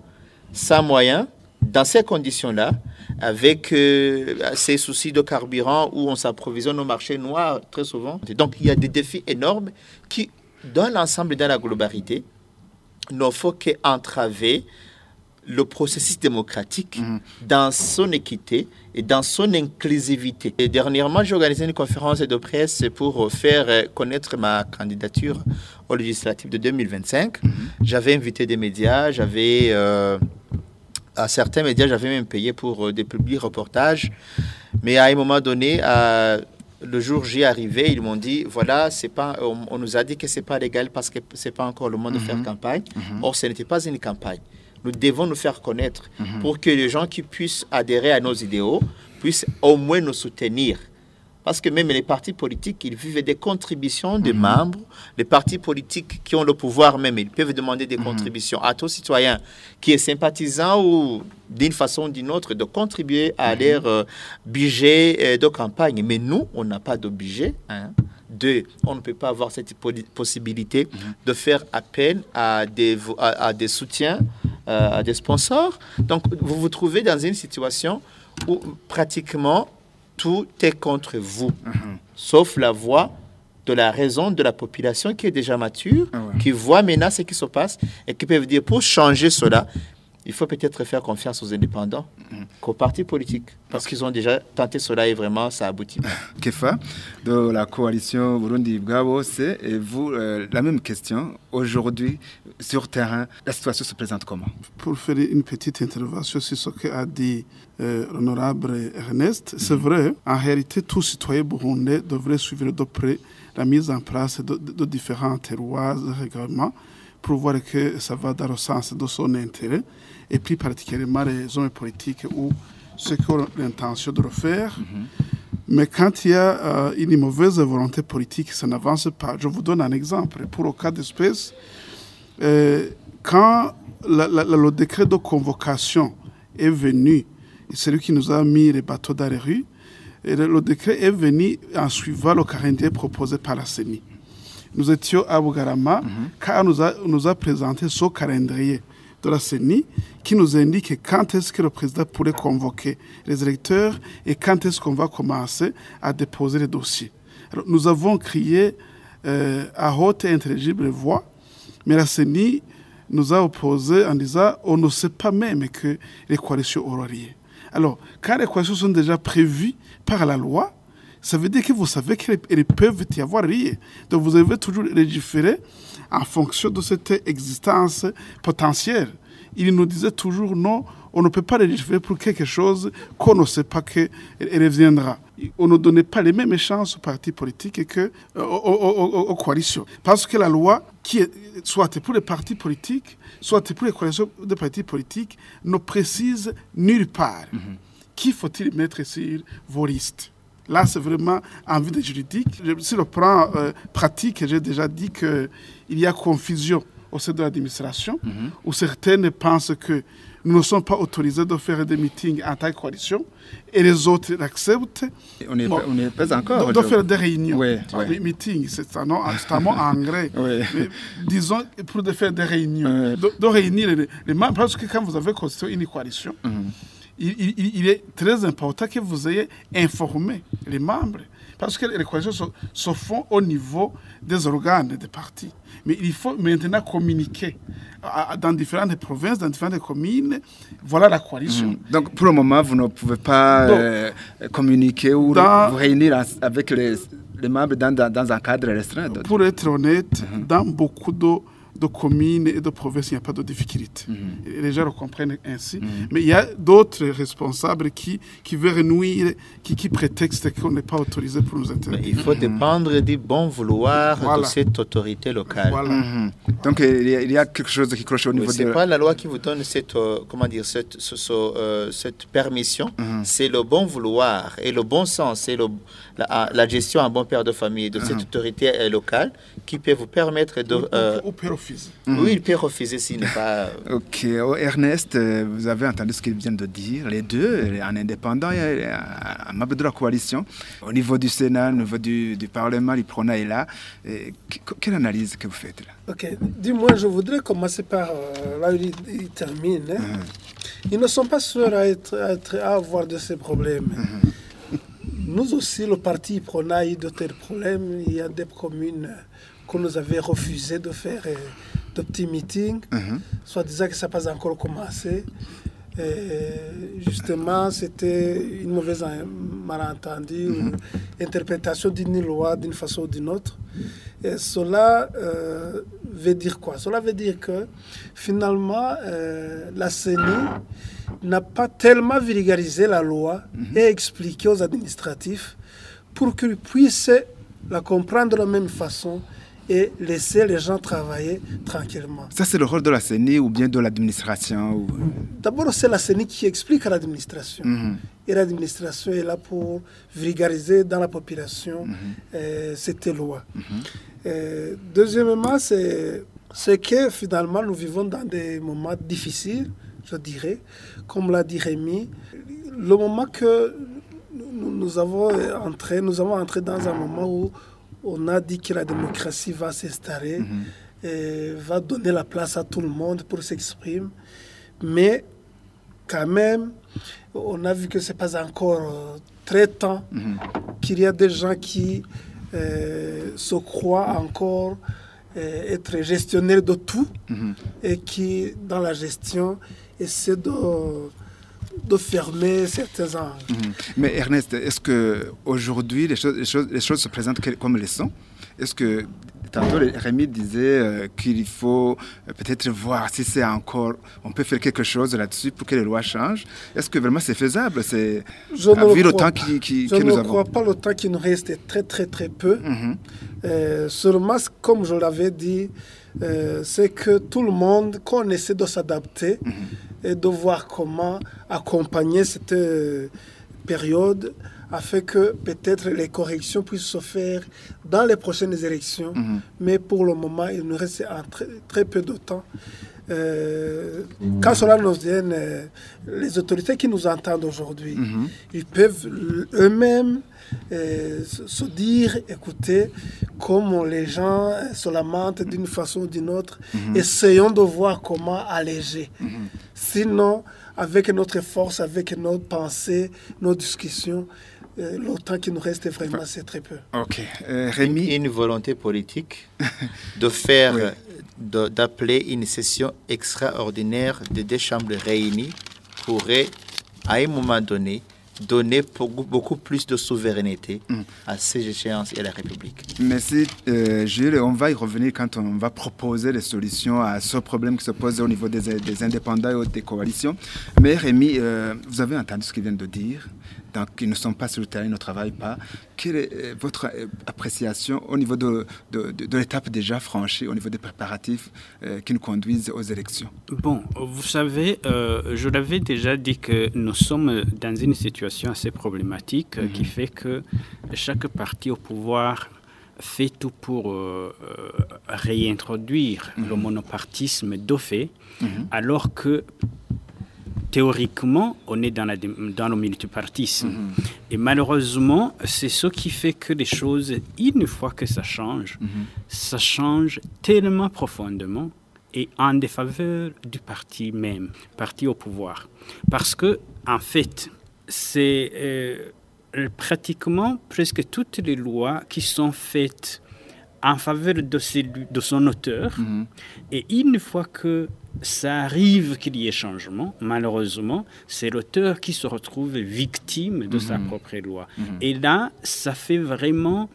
sans moyens, dans ces conditions-là, avec euh, ces soucis de carburant où on s'approvisionne au marché noir très souvent. Donc il y a des défis énormes qui, dans l'ensemble, dans la globalité, ne faut qu'entraver le processus démocratique mhm. dans son équité et dans son inclusivité. Et dernièrement, j'ai organisé une conférence de presse pour faire connaître ma candidature aux législatives de 2025. Mhm. J'avais invité des médias, j'avais... Euh, à certains médias, j'avais même payé pour euh, des publics reportages. Mais à un moment donné, le jour J arrivé, ils m'ont dit voilà, c'est pas, on, nous a dit que c'est pas légal parce que c'est pas encore le moment de faire mhm. campagne. Mhm. Or, ce n'était pas une campagne. Nous devons nous faire connaître mhm. pour que les gens qui puissent adhérer à nos idéaux puissent au moins nous soutenir. Parce que même les partis politiques, ils vivent des contributions des mhm. membres. Les partis politiques qui ont le pouvoir même, ils peuvent demander des mhm. contributions à tout citoyen qui est sympathisant ou d'une façon ou d'une autre de contribuer à mhm. leur euh, budget euh, de campagne. Mais nous, on n'a pas de budget. Hein. Deux, on ne peut pas avoir cette possibilité de faire appel à des, à, des soutiens, euh, à des sponsors. Donc, vous vous trouvez dans une situation où pratiquement tout est contre vous, sauf la voix de la raison de la population qui est déjà mature, ah qui voit maintenant ce qui se passe et qui peuvent dire pour changer cela, il faut peut-être faire confiance aux indépendants qu'aux partis politiques, parce qu'ils ont déjà tenté cela et vraiment ça aboutit. Kefa, de la coalition Burundi Bravo, c'est et vous euh, la même question. Aujourd'hui, sur terrain, la situation se présente comment? Pour faire une petite intervention sur ce qu'a dit euh, l'honorable Ernest, c'est mm-hmm. vrai, en réalité, tout citoyen burundais devrait suivre de près la mise en place de, de différents terroirs, règlements, pour voir que ça va dans le sens de son intérêt et plus particulièrement les hommes politiques ou ceux qui ont l'intention de le faire. Mhm. Mais quand il y a euh, une mauvaise volonté politique, ça n'avance pas. Je vous donne un exemple. Pour le cas d'espèce, euh, quand le décret de convocation est venu, celui qui nous a mis les bateaux dans les rues, et le, décret est venu en suivant le calendrier proposé par la CENI. Nous étions à Bougarama, quand on nous a, nous a présenté son calendrier de la CENI qui nous indique quand est-ce que le président pourrait convoquer les électeurs et quand est-ce qu'on va commencer à déposer les dossiers. Nous avons crié euh, à haute et intelligible voix, mais la CENI nous a opposé en disant on ne sait pas même que les coalitions auront lieu. Alors, quand les coalitions sont déjà prévues par la loi, ça veut dire que vous savez qu'elles peuvent y avoir lieu. Donc, vous avez toujours légiféré en fonction de cette existence potentielle. Il nous disait toujours non, on ne peut pas légiférer pour quelque chose qu'on ne sait pas qu'elle reviendra. On ne donnait pas les mêmes chances aux partis politiques que aux, aux- coalitions. Parce que la loi, qui est soit pour les partis politiques, soit pour les coalitions de partis politiques, ne précise nulle part qui faut-il mettre sur vos listes? Là, c'est vraiment en vue de juridique. Je- Sur le plan euh, pratique, j'ai déjà dit qu'il y a confusion au sein de l'administration, où certaines pensent que nous ne sommes pas autorisés de faire des meetings en tant que coalition, et les autres l'acceptent. On n'est Bon. pas, encore. De, faire des réunions. Les meetings, c'est un, nom- anglais. Mais disons, pour de faire des réunions. De, de réunir les, les membres. Parce que quand vous avez constitué une coalition, Mhm. Il, il- il est très important que vous ayez informé les membres. Parce que les coalitions se, se font au niveau des organes des partis. Mais il faut maintenant communiquer à- à- dans différentes provinces, dans différentes communes. Voilà la coalition. Mhm. Donc, pour le moment, vous ne pouvez pas Donc, euh, communiquer ou dans- vous réunir en- avec les, les membres dans, dans- dans un cadre restreint. Pour être honnête, dans beaucoup de, de communes et de provinces, il n'y a pas de difficulté. Et Les gens le comprennent ainsi. Mais il y a d'autres responsables qui, qui veulent nuire, qui, qui prétextent qu'on n'est pas autorisé pour nous Mais interdire. il faut dépendre du bon vouloir de cette autorité locale. Voilà. Mhm. Donc, il y, a, il y a quelque chose qui cloche au Oui, niveau c'est de. pas la loi qui vous donne cette, euh, comment dire, cette, ce- ce, euh, cette permission. C'est le bon vouloir et le bon sens et le, la, la gestion en bon père de famille de cette autorité euh, locale qui peut vous permettre de. euh, Au père office. Oui, il peut refuser s'il n'est pas. Ok, Oh, Ernest, euh, vous avez entendu ce qu'il vient de dire, les deux, un indépendant et un un membre de la coalition. Au niveau du Sénat, au niveau du, du Parlement, est là. Et que- quelle analyse que vous faites là? Ok, dis-moi, je voudrais commencer par euh, là où il, il termine. hein. Ils ne sont pas sûrs à, être, à, être- à avoir de ces problèmes. Nous aussi, le parti Prona a eu de tels problèmes. Il y a des communes que nous avait refusé de faire euh, de petits meetings, soit disant que ça n'a pas encore commencé. Et justement, c'était une mauvaise euh, malentendu, ou interprétation d'une loi d'une façon ou d'une autre. Et cela euh, veut dire quoi? Cela veut dire que finalement, euh, la CENI n'a pas tellement vulgarisé la loi et expliqué aux administratifs pour qu'ils puissent la comprendre de la même façon et laisser les gens travailler tranquillement. Ça, c'est le rôle de la CENI ou bien de l'administration ou... D'abord, c'est la CENI qui explique à l'administration. Mhm. Et l'administration est là pour vulgariser dans la population euh, cette loi. Euh, deuxièmement, c'est c'est que finalement, nous vivons dans des moments difficiles, je dirais. Comme l'a dit Rémi, le moment que nous, nous avons entré, nous avons entré dans un moment où on a dit que la démocratie va s'installer, et va donner la place à tout le monde pour s'exprimer. Mais quand même, on a vu que ce n'est pas encore euh, très temps, qu'il y a des gens qui euh, se croient encore euh, être gestionnaires de tout et qui, dans la gestion, essaient de, de fermer certains angles. Mhm. Mais Ernest, est-ce que aujourd'hui les choses, les, choses, les choses se présentent comme elles sont? Est-ce que tantôt Rémi disait euh, qu'il faut euh, peut-être voir si c'est encore, on peut faire quelque chose là-dessus pour que les lois changent? Est-ce que vraiment c'est faisable? C'est Je ne vu le temps qui, qui- Je que ne nous crois pas le temps qui nous reste est très très très peu. Mhm. Euh, seulement, comme je l'avais dit, euh, c'est que tout le monde, qu'on essaie de s'adapter et de voir comment accompagner cette euh, période afin que peut-être les corrections puissent se faire dans les prochaines élections. Mais pour le moment, il nous reste un très, très peu de temps. Euh, quand cela nous vient, euh, les autorités qui nous entendent aujourd'hui, ils peuvent eux-mêmes se se dire, écoutez, comme les gens se lamentent d'une façon ou d'une autre, essayons de voir comment alléger. Sinon, avec notre force, avec notre pensée, nos discussions, euh, le temps qui nous reste vraiment, c'est très peu. Ok. Euh, Rémi? Une volonté politique de faire, d'appeler une session extraordinaire de deux chambres réunies pourrait, à un moment donné, donner beaucoup, beaucoup plus de souveraineté à ces échéances et à la République. Merci euh, Jules. On va y revenir quand on va proposer des solutions à ce problème qui se pose au niveau des, des indépendants et des coalitions. Mais Rémi, euh, vous avez entendu ce qu'il vient de dire. Donc, ils ne sont pas sur le terrain, ils ne travaillent pas. Quelle est euh, votre euh, appréciation au niveau de, de, de- de l'étape déjà franchie, au niveau des préparatifs euh, qui nous conduisent aux élections? Bon, vous savez, euh, je l'avais déjà dit que nous sommes dans une situation assez problématique qui fait que chaque parti au pouvoir fait tout pour euh, réintroduire le monopartisme de fait, alors que théoriquement, on est dans, la, dans le multipartisme. Et malheureusement, c'est ce qui fait que les choses, une fois que ça change, ça change tellement profondément et en défaveur du parti même, parti au pouvoir. Parce que, en fait, c'est euh, pratiquement presque toutes les lois qui sont faites en faveur de, son auteur. Et une fois que ça arrive qu'il y ait changement, malheureusement, c'est l'auteur qui se retrouve victime de sa propre loi. Et là, ça fait vraiment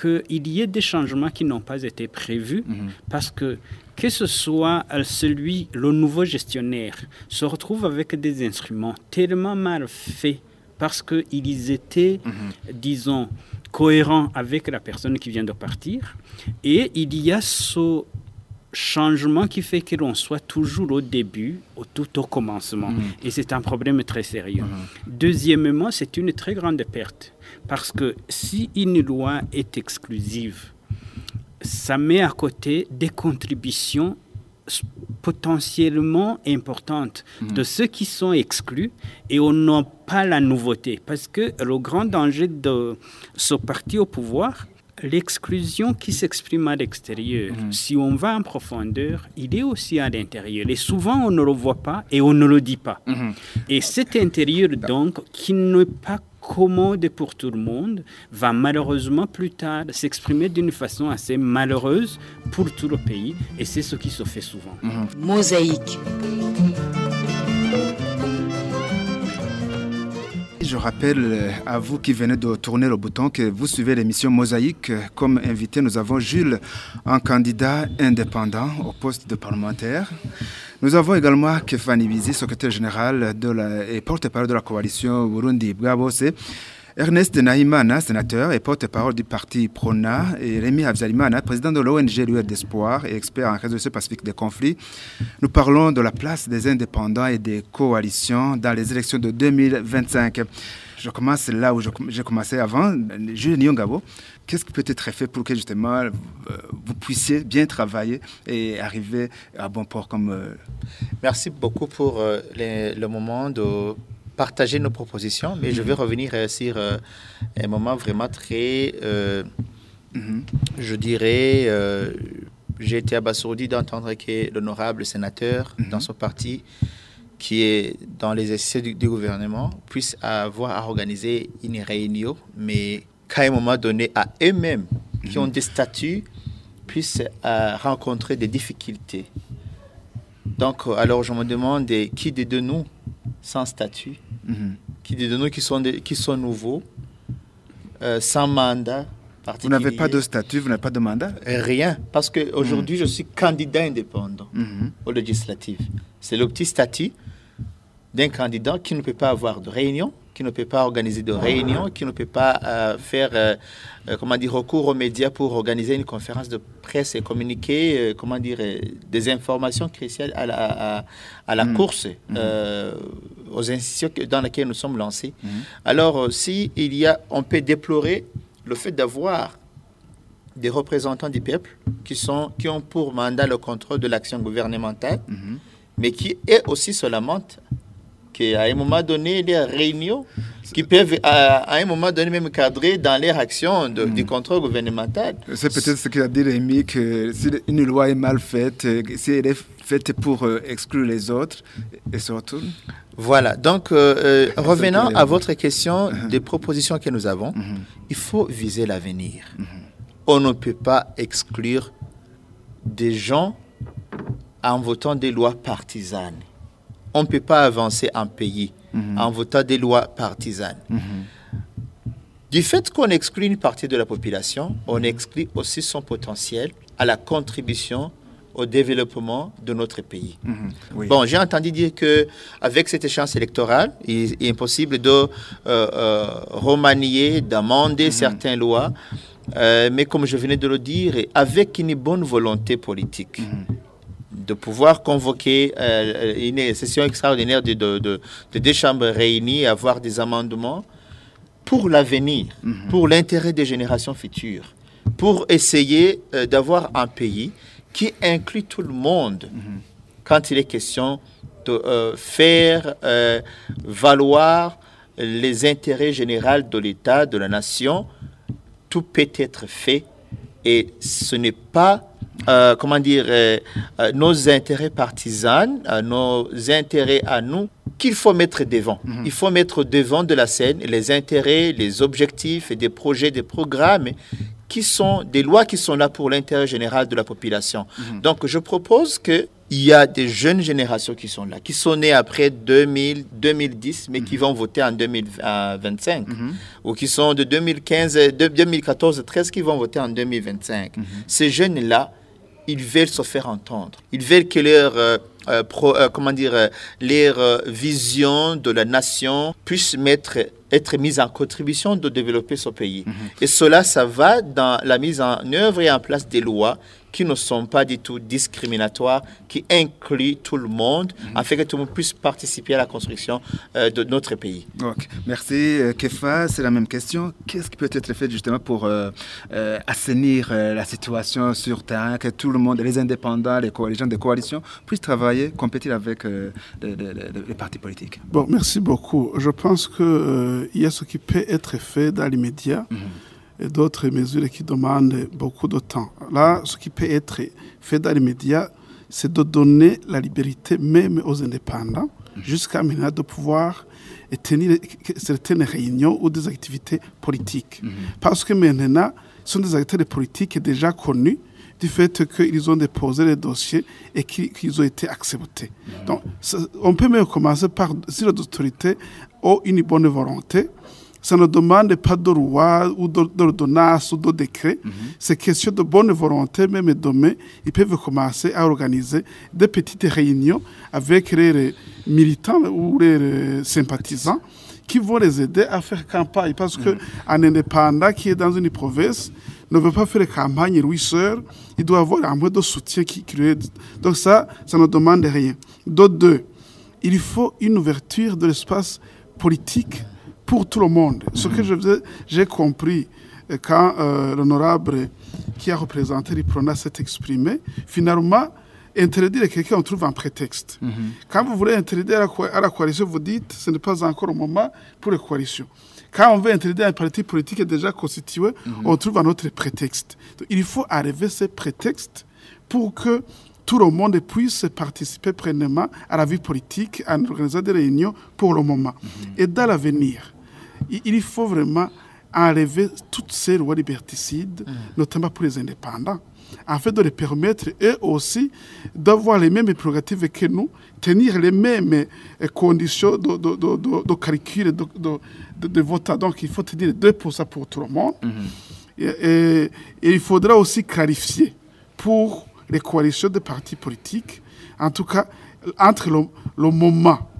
qu'il y ait des changements qui n'ont pas été prévus parce que que ce soit euh, celui, le nouveau gestionnaire, se retrouve avec des instruments tellement mal faits parce qu'ils étaient, disons, cohérents avec la personne qui vient de partir. Et il y a ce changement qui fait que l'on soit toujours au début, au, tout au commencement. Et c'est un problème très sérieux. Deuxièmement, c'est une très grande perte. Parce que si une loi est exclusive, ça met à côté des contributions potentiellement importantes de ceux qui sont exclus et on n'a pas la nouveauté. Parce que le grand danger de ce parti au pouvoir, l'exclusion qui s'exprime à l'extérieur, si on va en profondeur, il est aussi à l'intérieur. Et souvent, on ne le voit pas et on ne le dit pas. Et cet intérieur, donc, qui n'est pas commode pour tout le monde, va malheureusement plus tard s'exprimer d'une façon assez malheureuse pour tout le pays. Et c'est ce qui se fait souvent. Mosaïque. Je rappelle euh, à vous qui venez de tourner le bouton que vous suivez l'émission Mosaïque. Comme invité, nous avons Jules, un candidat indépendant au poste de parlementaire. Nous avons également Kefani Bizi, secrétaire général et porte-parole de la coalition Burundi Bwabose. Ernest Nahimana, sénateur et porte-parole du parti PRONA, et Rémi Havzalimana, président de l'ONG Lueur d'Espoir et expert en résolution pacifique des conflits. Nous parlons de la place des indépendants et des coalitions dans les élections de 2025. Je commence là où j'ai commencé avant. Jules Nyongabo, qu'est-ce qui peut être fait pour que justement euh, vous puissiez bien travailler et arriver à bon port comme... euh, Merci beaucoup pour euh, le moment de partager nos propositions, mais je vais revenir euh, sur euh, un moment vraiment très, euh, je dirais, j'ai été abasourdi d'entendre que l'honorable sénateur dans son parti, qui est dans les essais du, du gouvernement, puisse avoir à organiser une réunion, mais qu'à un moment donné, à eux-mêmes, qui ont des statuts, puissent euh, rencontrer des difficultés. Donc, euh, alors je me demande euh, qui de nous sans statut, mhm. qui de nous qui sont, des- qui sont nouveaux, euh, sans mandat Vous n'avez pas de statut, vous n'avez pas de mandat? Rien, parce qu'aujourd'hui je suis candidat indépendant Mhm. aux législatives. C'est le petit statut d'un candidat qui ne peut pas avoir de réunion, qui ne peut pas organiser de réunion, qui ne peut pas euh, faire euh, euh, comment dire, recours aux médias pour organiser une conférence de presse et communiquer euh, comment dire, des informations cruciales à la, à, à la course, euh, aux institutions dans lesquelles nous sommes lancés. Alors, euh, si il y a, on peut déplorer le fait d'avoir des représentants du peuple qui, sont, qui ont pour mandat le contrôle de l'action gouvernementale, mais qui eux aussi se lamentent qu'à un moment donné, des réunions qui peuvent à, un moment donné même cadrer dans les actions du contrôle gouvernemental. C'est peut-être ce qu'il a dit Rémi, que si une loi est mal faite, si elle est faite pour exclure les autres, et surtout... Voilà, donc revenant à votre question uh-huh. des propositions que nous avons, uh-huh. il faut viser l'avenir. Uh-huh. On ne peut pas exclure des gens en votant des lois partisanes. On ne peut pas avancer un pays mhm. en votant des lois partisanes. Mhm. Du fait qu'on exclut une partie de la population, on exclut aussi son potentiel à la contribution au développement de notre pays. Mhm. Bon, j'ai entendu dire que avec cette échéance électorale, il, est impossible de euh, euh, remanier, d'amender certaines lois, euh, mais comme je venais de le dire, avec une bonne volonté politique de pouvoir convoquer euh, une session extraordinaire de, de, deux chambres réunies, avoir des amendements pour l'avenir, mhm. pour l'intérêt des générations futures, pour essayer euh, d'avoir un pays qui inclut tout le monde mhm. quand il est question de euh, faire valoir les intérêts généraux de l'État, de la nation. Tout peut être fait et ce n'est pas euh, comment dire, euh, euh, nos intérêts partisans, nos intérêts à nous, qu'il faut mettre devant. Mhm. Il faut mettre devant de la scène les intérêts, les objectifs et des projets, des programmes qui sont des lois qui sont là pour l'intérêt général de la population. Mhm. Donc, je propose que il y a des jeunes générations qui sont là, qui sont nées après 2000, 2010, mais qui mhm. vont voter en 2025, ou qui sont de 2015, 2014, 13, qui vont voter en 2025. Ces jeunes-là, ils veulent se faire entendre. Ils veulent que leur, euh, euh, euh, comment dire, leur vision de la nation puisse mettre, être mise en contribution de développer ce pays. Mhm. Et cela, ça va dans la mise en œuvre et en place des lois qui ne sont pas du tout discriminatoires, qui incluent tout le monde, mhm. afin que tout le monde puisse participer à la construction euh, de notre pays. Merci euh, Kefa, c'est la même question. Qu'est-ce qui peut être fait justement pour euh, assainir la situation sur terrain, que tout le monde, les indépendants, les, gens des coalitions, puissent travailler, compétir avec les, partis politiques? Bon, merci beaucoup. Je pense qu'il y a ce qui peut être fait dans l'immédiat. Mhm et d'autres mesures qui demandent beaucoup de temps. Là, ce qui peut être fait dans les médias, c'est de donner la liberté même aux indépendants, jusqu'à maintenant de pouvoir tenir certaines réunions ou des activités politiques. Mhm. Parce que maintenant, ce sont des activités politiques déjà connus du fait qu'ils ont déposé les dossiers et qu'ils ont été acceptés. Mhm. Donc, on peut même commencer par, si les autorités ont une bonne volonté, ça ne demande pas de loi ou d'ordonnance ou de décret. Mhm. C'est question de bonne volonté, même demain, ils peuvent commencer à organiser des petites réunions avec les militants ou les sympathisants qui vont les aider à faire campagne. Parce qu'un mhm. indépendant qui est dans une province ne veut pas faire campagne lui seul, il doit avoir un mode de soutien qui, qui Donc ça, ça ne demande rien. D'autre deux, il faut une ouverture de l'espace politique pour tout le monde. Ce que j'ai compris euh, quand euh, l'honorable qui a représenté l'IPRONA s'est exprimé, finalement, interdire quelqu'un, on trouve un prétexte. Mhm. Quand vous voulez interdire à la, coalition, vous dites ce n'est pas encore le moment pour la coalition. Quand on veut interdire un parti politique déjà constitué, mhm. on trouve un autre prétexte. il faut arriver à ces prétextes pour que tout le monde puisse participer pleinement à la vie politique, en organisant des réunions pour le moment. Mhm. Et dans l'avenir, il faut vraiment enlever toutes ces lois liberticides, mm. notamment pour les indépendants, afin de les permettre, eux aussi, d'avoir les mêmes prérogatives que nous, tenir les mêmes euh, conditions de, de, de, de calcul de, vote. Donc, il faut tenir 2% pour tout le monde. Mm-hmm. Et, il faudra aussi clarifier pour les coalitions de partis politiques, en tout cas, entre le, le moment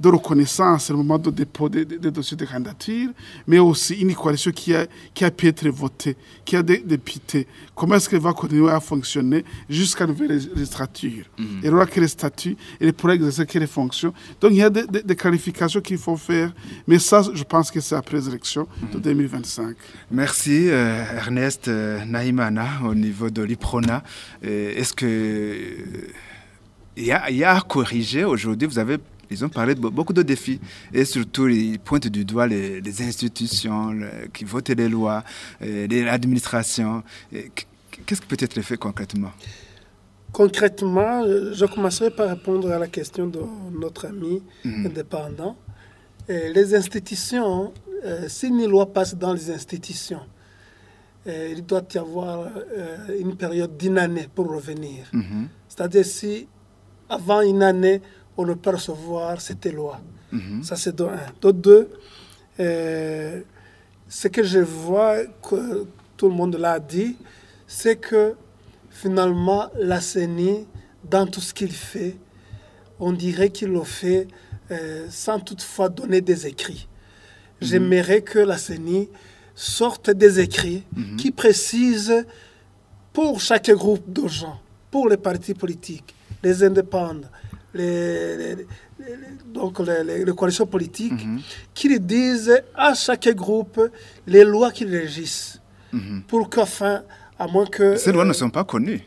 de reconnaissance, le moment de dépôt des dossiers de candidature, mais aussi une coalition qui a, qui a pu être votée, qui a des députés. Comment est-ce qu'elle va continuer à fonctionner jusqu'à nouvelle législature? Mm -hmm. Et aura quel statut, elle pourra exercer quelles fonctions. Donc il y a des, des, clarifications qu'il faut faire, mais ça, je pense que c'est après les élections de 2025. Mhm. Merci euh, Ernest euh, Naïmana au niveau de l'IPRONA. Euh, est-ce que il y, a, il y a à corriger aujourd'hui? Vous avez Ils ont parlé de beaucoup de défis et surtout ils pointent du doigt les, institutions qui votent les lois, l'administration. Qu'est-ce qui peut être fait concrètement? Concrètement, je commencerai par répondre à la question de notre ami mhm. indépendant. les institutions, euh, si une loi passe dans les institutions, euh, il doit y avoir euh, une période d'une année pour revenir. Mhm. C'est-à-dire si avant une année, on ne peut recevoir cette loi. Mhm. Ça, c'est de un. De deux, ce que je vois, que tout le monde l'a dit, c'est que finalement, la CENI, dans tout ce qu'il fait, on dirait qu'il le fait euh, sans toutefois donner des écrits. Mhm. J'aimerais que la CENI sorte des écrits mhm. qui précisent pour chaque groupe de gens, pour les partis politiques, les indépendants, les, donc les, coalitions politiques, mhm. qui disent à chaque groupe les lois qui régissent, pour qu'enfin que... Ces lois ne euh, sont pas connues.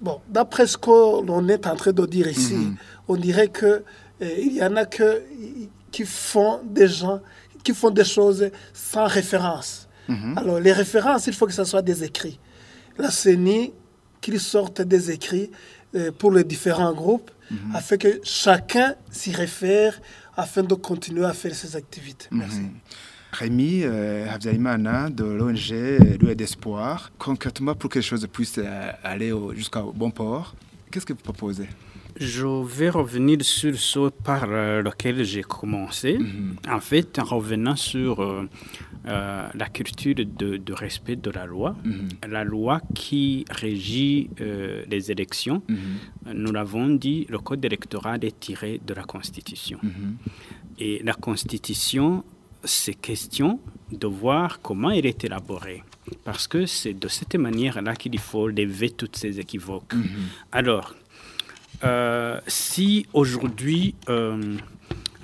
Bon, d'après ce qu'on est en train de dire ici, mhm. on dirait qu'il euh, il y en a que, qui font des gens, qui font des choses sans référence. Mhm. Alors, les références, il faut que ce soit des écrits. La CENI, qu'ils sortent des écrits pour les différents groupes, mhm. afin que chacun s'y réfère afin de continuer à faire ses activités. Merci. Rémi euh, de l'ONG Louis d'Espoir, concrètement pour que les choses puissent euh, aller jusqu'au bon port, qu'est-ce que vous proposez? Je vais revenir sur ce par euh, lequel j'ai commencé. Mhm. En fait, en revenant sur euh, la culture de, respect de la loi, mhm. la loi qui régit les élections, mhm. nous l'avons dit, le code électoral est tiré de la Constitution. Et la Constitution ces questions de voir comment elle est élaborée. Parce que c'est de cette manière-là qu'il faut lever toutes ces équivoques. Alors, euh, si aujourd'hui euh,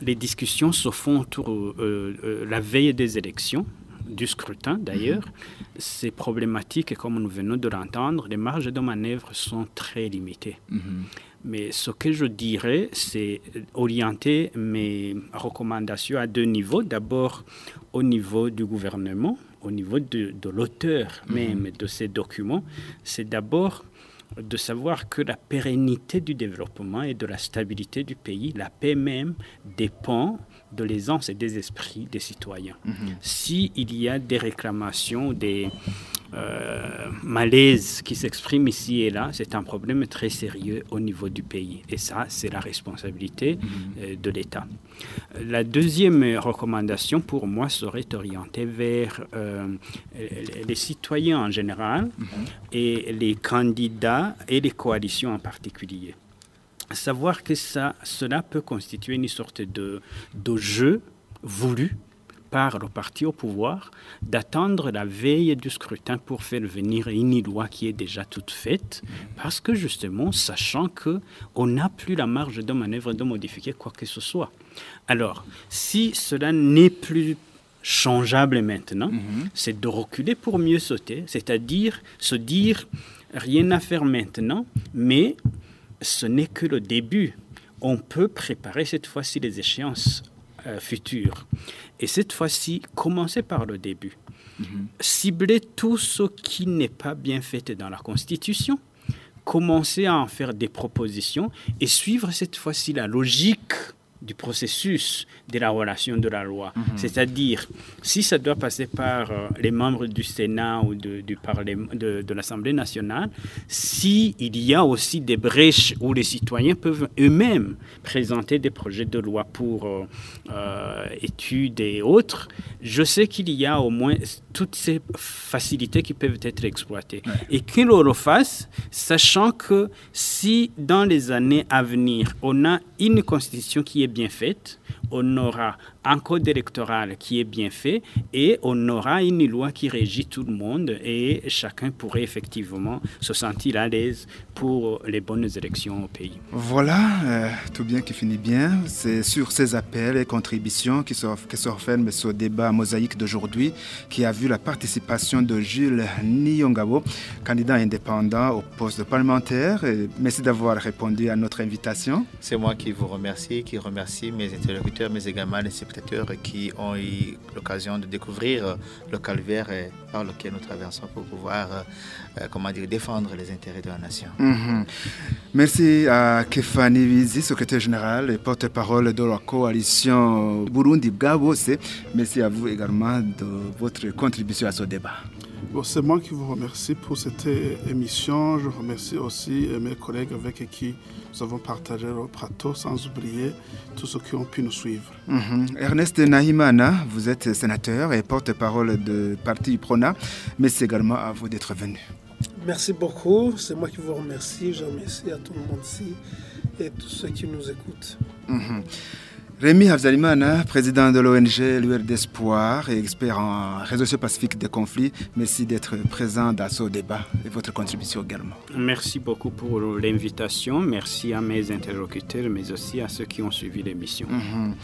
les discussions se font autour euh, la veille des élections, du scrutin d'ailleurs, mhm. c'est problématique et comme nous venons de l'entendre, les marges de manœuvre sont très limitées. Mhm. Mais ce que je dirais, c'est orienter mes recommandations à deux niveaux. D'abord, au niveau du gouvernement, au niveau de, l'auteur mhm. même de ces documents. C'est d'abord de savoir que la pérennité du développement et de la stabilité du pays, la paix même, dépend de l'aisance et des esprits des citoyens. Mhm. S'il y a des réclamations, des euh, malaises qui s'expriment ici et là, c'est un problème très sérieux au niveau du pays. Et ça, c'est la responsabilité mhm. euh, de l'État. La deuxième recommandation pour moi serait orientée vers euh, les citoyens en général mhm. et les candidats et les coalitions en particulier savoir que ça, cela peut constituer une sorte de, de jeu voulu par le parti au pouvoir d'attendre la veille du scrutin pour faire venir une loi qui est déjà toute faite, parce que justement, sachant que on n'a plus la marge de manœuvre de modifier quoi que ce soit. Alors, si cela n'est plus changeable maintenant, mhm. c'est de reculer pour mieux sauter, c'est-à-dire se dire rien à faire maintenant, mais ce n'est que le début. On peut préparer cette fois-ci les échéances euh, futures. Et cette fois-ci, commencer par le début. Mhm. Cibler tout ce qui n'est pas bien fait dans la Constitution, commencer à en faire des propositions et suivre cette fois-ci la logique du processus de la relation de la loi. Mhm. C'est-à-dire, si ça doit passer par euh, les membres du Sénat ou de, du Parlement, de, de l'Assemblée nationale, s'il y a aussi des brèches où les citoyens peuvent eux-mêmes présenter des projets de loi pour euh, euh, études et autres, je sais qu'il y a au moins toutes ces facilités qui peuvent être exploitées. Et qu'ils le fasse, sachant que si dans les années à venir, on a une constitution qui est bien faite, on aura un code électoral qui est bien fait et on aura une loi qui régit tout le monde et chacun pourrait effectivement se sentir à l'aise pour les bonnes élections au pays. Voilà, euh, tout bien qui finit bien. C'est sur ces appels et contributions qui se, qui se referment ce débat mosaïque d'aujourd'hui qui a vu la participation de Jules Nyongabo, candidat indépendant au poste de parlementaire. merci d'avoir répondu à notre invitation. C'est moi qui vous remercie, qui remercie mes interlocuteurs, mais également les qui ont eu l'occasion de découvrir le calvaire par lequel nous traversons pour pouvoir euh, comment dire, défendre les intérêts de la nation. Mhm. Merci à Kefani Vizi, secrétaire général et porte-parole de la coalition Burundi Bwabose. Merci à vous également de votre contribution à ce débat. C'est moi qui vous remercie pour cette émission. Je remercie aussi mes collègues avec qui nous avons partagé le plateau, sans oublier tous ceux qui ont pu nous suivre. Mhm. Ernest Nahimana, vous êtes sénateur et porte-parole de parti Prona. Merci également à vous d'être venu. Merci beaucoup. C'est moi qui vous remercie. Je remercie à tout le monde ici et tous ceux qui nous écoutent. Mhm. Rémi Havzalimana, président de l'ONG Lueur d'Espoir et expert en résolution pacifique des conflits, merci d'être présent dans ce débat et votre contribution également. Merci beaucoup pour l'invitation. Merci à mes interlocuteurs, mais aussi à ceux qui ont suivi l'émission. Mhm.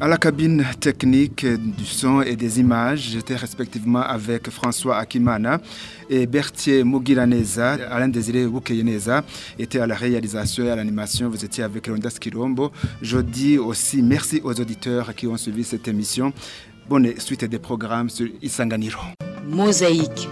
À la cabine technique du son et des images, j'étais respectivement avec François Akimana et Berthier Mugiraneza, Alain Désiré Wukeyeneza était à la réalisation et à l'animation. Vous étiez avec Rondas Kirombo. Je dis aussi merci aux auditeurs qui ont suivi cette émission. Bonne suite des programmes sur Isanganiro. Mosaïque.